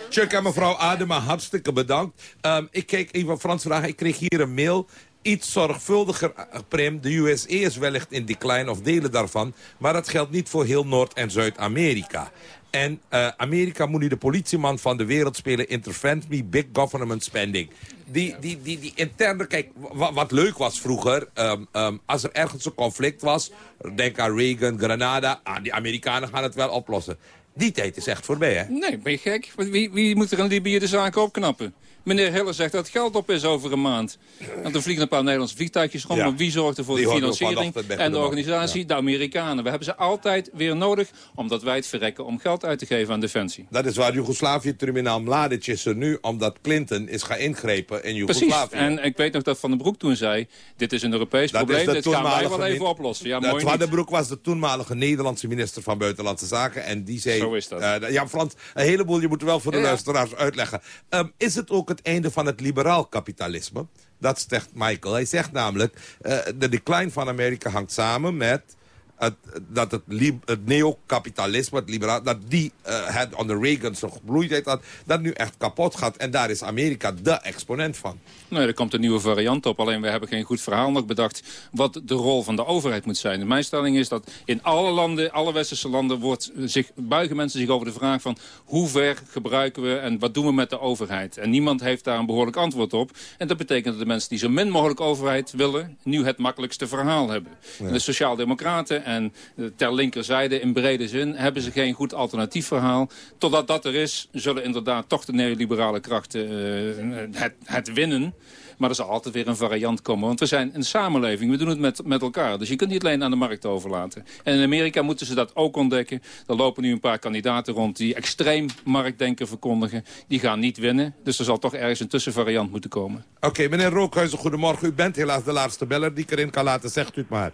Chuck en mevrouw Adema, hartstikke bedankt. Ehm, ik kijk even Frans vragen. Ik kreeg hier een mail. Iets zorgvuldiger, eh, Prem. De USA is wellicht in decline of delen daarvan. Maar dat geldt niet voor heel Noord- en Zuid-Amerika. En eh, Amerika moet nu de politieman van de wereld spelen. Intervent me, big government spending. Die, die, die, die interne, kijk, wa- wat leuk was vroeger... ehm, ehm, als er ergens een conflict was... denk aan Reagan, Grenada... Ah, die Amerikanen gaan het wel oplossen. Die tijd is echt voorbij, hè? Nee, ben je gek? Wie, wie moet er in Libië de zaken opknappen? Meneer Hiller zegt dat het geld op is over een maand. Want er vliegen een paar Nederlandse vliegtuigjes rond. Ja. Maar wie zorgt er voor Die de financiering en de organisatie? De Amerikanen. We hebben ze altijd weer nodig, omdat wij het verrekken om geld uit te geven aan defensie. Dat is waar Joegoslavië-terminaal Mladic is er nu... omdat Clinton is gaan ingrepen in Precies. Joegoslavië. En ik weet nog dat Van den Broek toen zei... dit is een Europees Dat probleem, dit gaan wij wel even oplossen. Ja, mooi Van den Broek was de toenmalige Nederlandse minister van Buitenlandse Zaken. En die zei... Zo is dat. eh, ja, Frans, een heleboel, je moet wel voor de Ja, luisteraars uitleggen. Ehm, is het ook het einde van het liberaal kapitalisme? Dat zegt Michael. Hij zegt namelijk, eh, de decline van Amerika hangt samen met... Het, dat het, het neocapitalisme, het liberaal, dat die eh, het onder Reagan zijn gebloeidheid had, dat nu echt kapot gaat. En daar is Amerika de exponent van. Nee, er komt een nieuwe variant op. Alleen we hebben geen goed verhaal nog bedacht wat de rol van de overheid moet zijn. En mijn stelling is dat in alle landen, alle westerse landen, wordt zich, buigen mensen zich over de vraag van hoe ver gebruiken we en wat doen we met de overheid. En niemand heeft daar een behoorlijk antwoord op. En dat betekent dat de mensen die zo min mogelijk overheid willen, nu het makkelijkste verhaal hebben. En de sociaaldemocraten en eh, ter linkerzijde in brede zin hebben ze geen goed alternatief verhaal. Totdat dat er is, zullen inderdaad toch de neoliberale krachten eh, het, het winnen. Maar er zal altijd weer een variant komen. Want we zijn een samenleving. We doen het met, met elkaar. Dus je kunt niet alleen aan de markt overlaten. En in Amerika moeten ze dat ook ontdekken. Er lopen nu een paar kandidaten rond die extreem marktdenken verkondigen. Die gaan niet winnen. Dus er zal toch ergens een tussenvariant moeten komen. Oké, meneer Rookhuizen, goedemorgen. U bent helaas de laatste beller die ik erin kan laten. Zegt u het maar.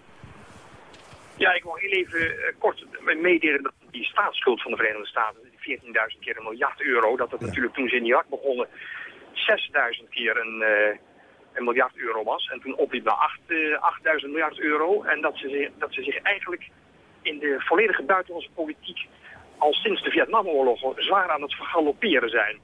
Ja, ik wil heel even eh, kort meedelen dat die staatsschuld van de Verenigde Staten, die 14.000 keer een miljard euro, dat dat natuurlijk toen ze in Irak begonnen 6.000 keer een, eh, een miljard euro was. En toen opliep naar 8, eh, 8.000 miljard euro. En dat ze, zich- dat ze zich eigenlijk in de volledige buitenlandse politiek al sinds de Vietnamoorlog zwaar aan het vergalopperen zijn.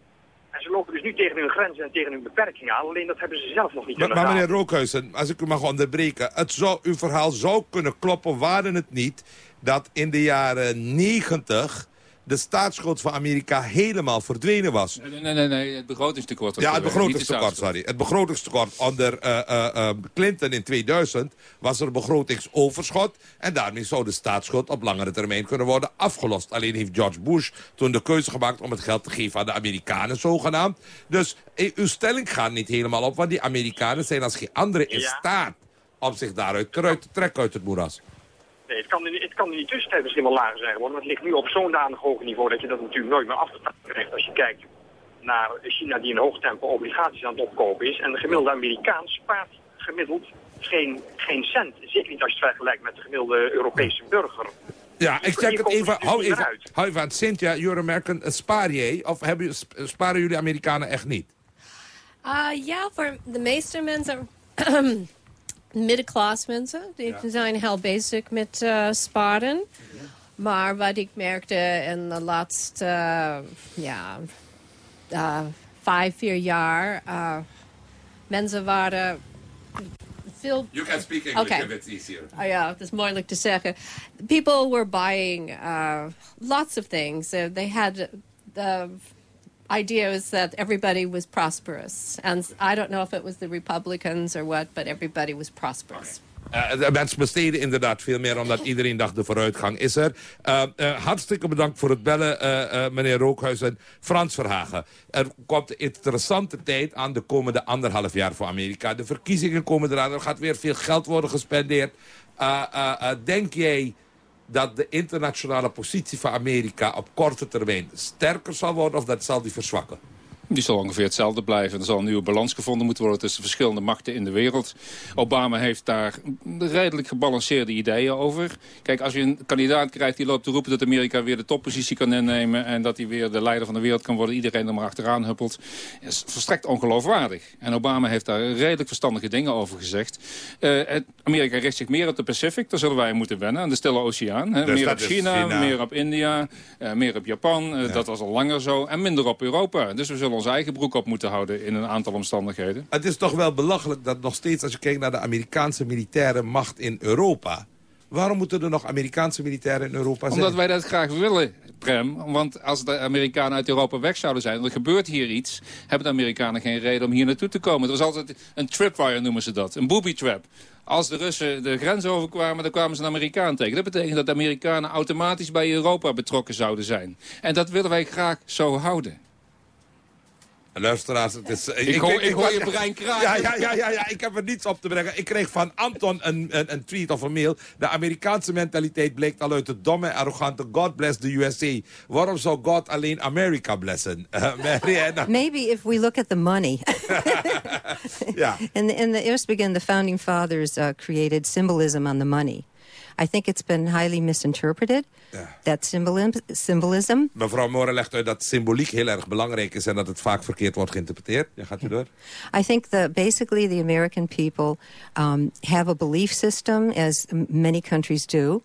En ze lopen dus nu tegen hun grenzen en tegen hun beperkingen aan. Alleen dat hebben ze zelf nog niet Maar, maar meneer Rookhuizen, als ik u mag onderbreken. Het zou, uw verhaal zou kunnen kloppen, waren het niet... dat in de jaren 90 de staatsschuld van Amerika helemaal verdwenen was. Nee, nee, nee, nee het begrotingstekort. was Ja, het begrotingstekort, sorry. Het begrotingstekort onder eh, eh, eh, Clinton in 2000 was er een begrotingsoverschot. En daarmee zou de staatsschuld op langere termijn kunnen worden afgelost. Alleen heeft George Bush toen de keuze gemaakt om het geld te geven aan de Amerikanen zogenaamd. Dus eh, uw stelling gaat niet helemaal op, want die Amerikanen zijn als geen andere in Ja. staat om zich daaruit te trekken uit het moeras. Nee, het kan, niet- het kan er niet tussentijd misschien wel lager zijn geworden. Maar het ligt nu op zo'n danig hoog niveau dat je dat natuurlijk nooit meer af te krijgt als je kijkt naar China die in hoog tempo obligaties aan het opkopen is. En de gemiddelde Amerikaan spaart gemiddeld geen, geen cent. Zeker niet als je het vergelijkt met de gemiddelde Europese burger. Ja, ik Hier check het even. dus Hou even, uit. hou even aan. Cynthia, you're American. Spaar je? Of hebben, sparen jullie Amerikanen echt niet? Uh, ja, voor de meeste mensen, middenklasse mensen, die zijn heel bezig met eh, sparen. Maar wat ik merkte in de laatste eh, ja, eh, vijf, vier jaar, uh, mensen waren veel... You can speak English Okay. if it's easier. Oh, ja, het is moeilijk te zeggen. People were buying uh, lots of things. Uh, they had the idea was that everybody was prosperous. And I don't know if it was the Republicans or what, but everybody was prosperous. Uh, de mensen besteden inderdaad veel meer, omdat iedereen dacht de vooruitgang is er. Uh, uh, hartstikke bedankt voor het bellen, meneer Rookhuis en Frans Verhagen. Er komt interessante tijd aan de komende anderhalf jaar voor Amerika. De verkiezingen komen eraan, er gaat weer veel geld worden gespendeerd. denk jij dat de internationale positie van Amerika op korte termijn sterker zal worden of dat zal die verzwakken? Die zal ongeveer hetzelfde blijven. Er zal een nieuwe balans gevonden moeten worden tussen verschillende machten in de wereld. Obama heeft daar redelijk gebalanceerde ideeën over. Kijk, als je een kandidaat krijgt die loopt te roepen dat Amerika weer de toppositie kan innemen... en dat hij weer de leider van de wereld kan worden, iedereen er maar achteraan huppelt... is volstrekt ongeloofwaardig. En Obama heeft daar redelijk verstandige dingen over gezegd. Uh, Amerika richt zich meer op de Pacific, daar zullen wij moeten wennen, aan de Stille Oceaan. Hè? Dus meer op China, China. meer op India, uh, meer op Japan. Uh, Ja. Dat was al langer zo. En minder op Europa. Dus we zullen onze eigen broek op moeten houden in een aantal omstandigheden. Het is toch wel belachelijk dat nog steeds, als je kijkt naar de Amerikaanse militaire macht in Europa... Waarom moeten er nog Amerikaanse militairen in Europa zijn? Omdat wij dat graag willen, Prem. Want als de Amerikanen uit Europa weg zouden zijn... en er gebeurt hier iets... hebben de Amerikanen geen reden om hier naartoe te komen. Er was altijd een tripwire, noemen ze dat. Een booby trap. Als de Russen de grens overkwamen, dan kwamen ze een Amerikaan tegen. Dat betekent dat de Amerikanen automatisch bij Europa betrokken zouden zijn. En dat willen wij graag zo houden. Luisteraars, het is... Ik hoor- ik hoor je brein kraken. Ja, ja, ja, ja, ja, ik heb er niets op te brengen. Ik kreeg van Anton een, een, een tweet of een mail. De Amerikaanse mentaliteit blijkt al uit de domme, arrogante God bless the USA. Waarom zou God alleen Amerika blessen? Uh, Marianne. Maybe if we look at the money. Ja. In the, in the begin, the founding fathers uh, created symbolism on the money. I think it's been highly misinterpreted. That symbolism, symbolism. Mevrouw Moren legt uit dat symboliek heel erg belangrijk is... en dat het vaak verkeerd wordt geïnterpreteerd. Ja, gaat u door. I think that basically the American people um, have a belief system, as many countries do.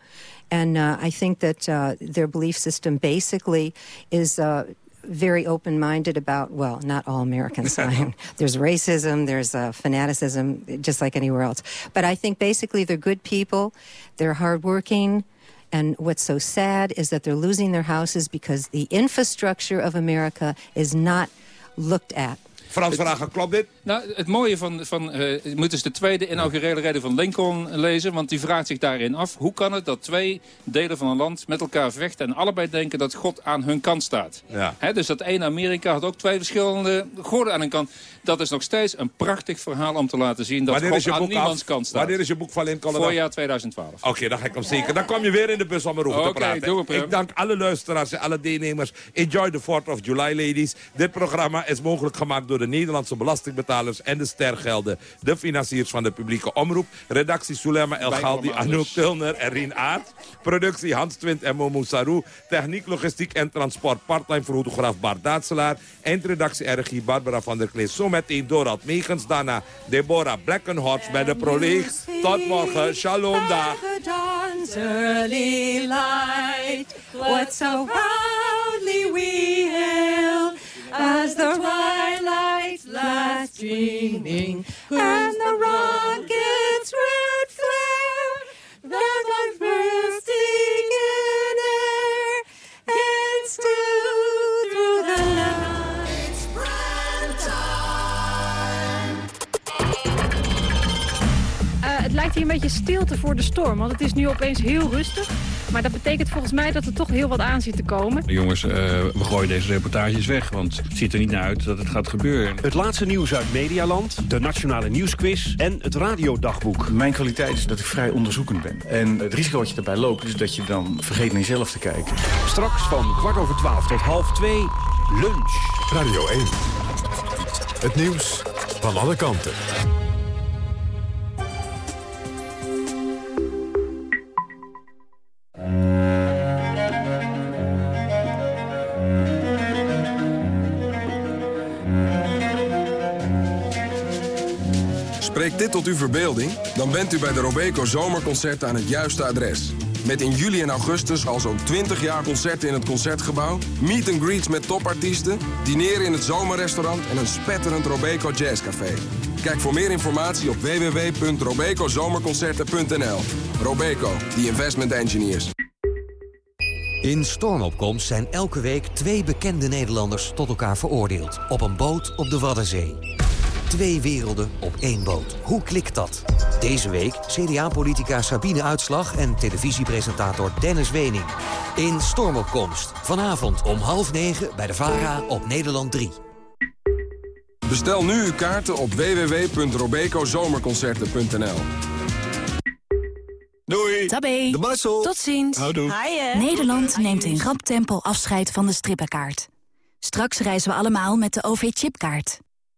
And uh, I think that uh, their belief system basically is uh, very open-minded about, well, not all Americans. There's racism, there's uh, fanaticism, just like anywhere else. But I think basically they're good people, they're hardworking, and what's so sad is that they're losing their houses because the infrastructure of America is not looked at. Frans Vragen, klopt dit? Nou, het mooie van... van eh, je moet dus de tweede inaugurele reden van Lincoln lezen. Want die vraagt zich daarin af. Hoe kan het dat twee delen van een land met elkaar vechten... en allebei denken dat God aan hun kant staat? Ja. Dus dat ene Amerika had ook twee verschillende gorden aan hun kant. Dat is nog steeds een prachtig verhaal om te laten zien... dat Wanneer God is je aan boek niemands af? kant staat. Wanneer is je boek van Lincoln? Voorjaar 2012. Oké, dan ga ik hem zeker. Dan kom je weer in de bus om erover te Oké, praten. doe ik dank alle luisteraars en alle deelnemers. Enjoy the 4th of July, ladies. Dit programma is mogelijk gemaakt door de Nederlandse belastingbetalers en de stergelden. De financiers van de publieke omroep. Redactie Sulema El Galdi, Anouk. Tulner en Rien Aert. Productie Hans Twint en Momo Sarou. Techniek, logistiek en transport. Parttime fotograaf Bart Daatselaar. Eindredactie en regie Barbara van der Klees. Zometeen Dorald Megens. Daarna Deborah Blackenhorst bij de proleeg. Tot morgen. Shalom light, what so proudly we hailed as the twilight's last streaming, and the rocket's red flare, een beetje stilte voor de storm, want het is nu opeens heel rustig. Maar dat betekent volgens mij dat er toch heel wat aan zit te komen. Jongens, uh, we gooien deze reportages weg, want het ziet er niet naar uit dat het gaat gebeuren. Het laatste nieuws uit Medialand, de Nationale Nieuwsquiz en het Radiodagboek. Mijn kwaliteit is dat ik vrij onderzoekend ben. En het risico wat je erbij loopt is dat je dan vergeet naar jezelf te kijken. Straks van kwart over twaalf tot half twee, lunch. Radio 1. Het nieuws van alle kanten. Tot uw verbeelding? Dan bent u bij de Robeco Zomerconcerten aan het juiste adres. Met in juli en augustus al zo'n 20 jaar concerten in het Concertgebouw... meet and greets met topartiesten, dineren in het zomerrestaurant... en een spetterend Robeco Jazzcafé. Kijk voor meer informatie op www.robecozomerconcerten.nl. Robeco, the investment engineers. In Stormopkomst zijn elke week twee bekende Nederlanders tot elkaar veroordeeld. Op een boot op de Waddenzee. Twee werelden op één boot. Hoe klikt dat? Deze week CDA-politica Sabine Uitslag en televisiepresentator Dennis Wening. In Stormopkomst. Vanavond om half negen bij de VARA op Nederland 3. Bestel nu uw kaarten op www.robecozomerconcerten.nl Doei. Tabé. De Marcel. Tot ziens. Houdoe. Nederland neemt in rap tempo afscheid van de strippenkaart. Straks reizen we allemaal met de OV-chipkaart.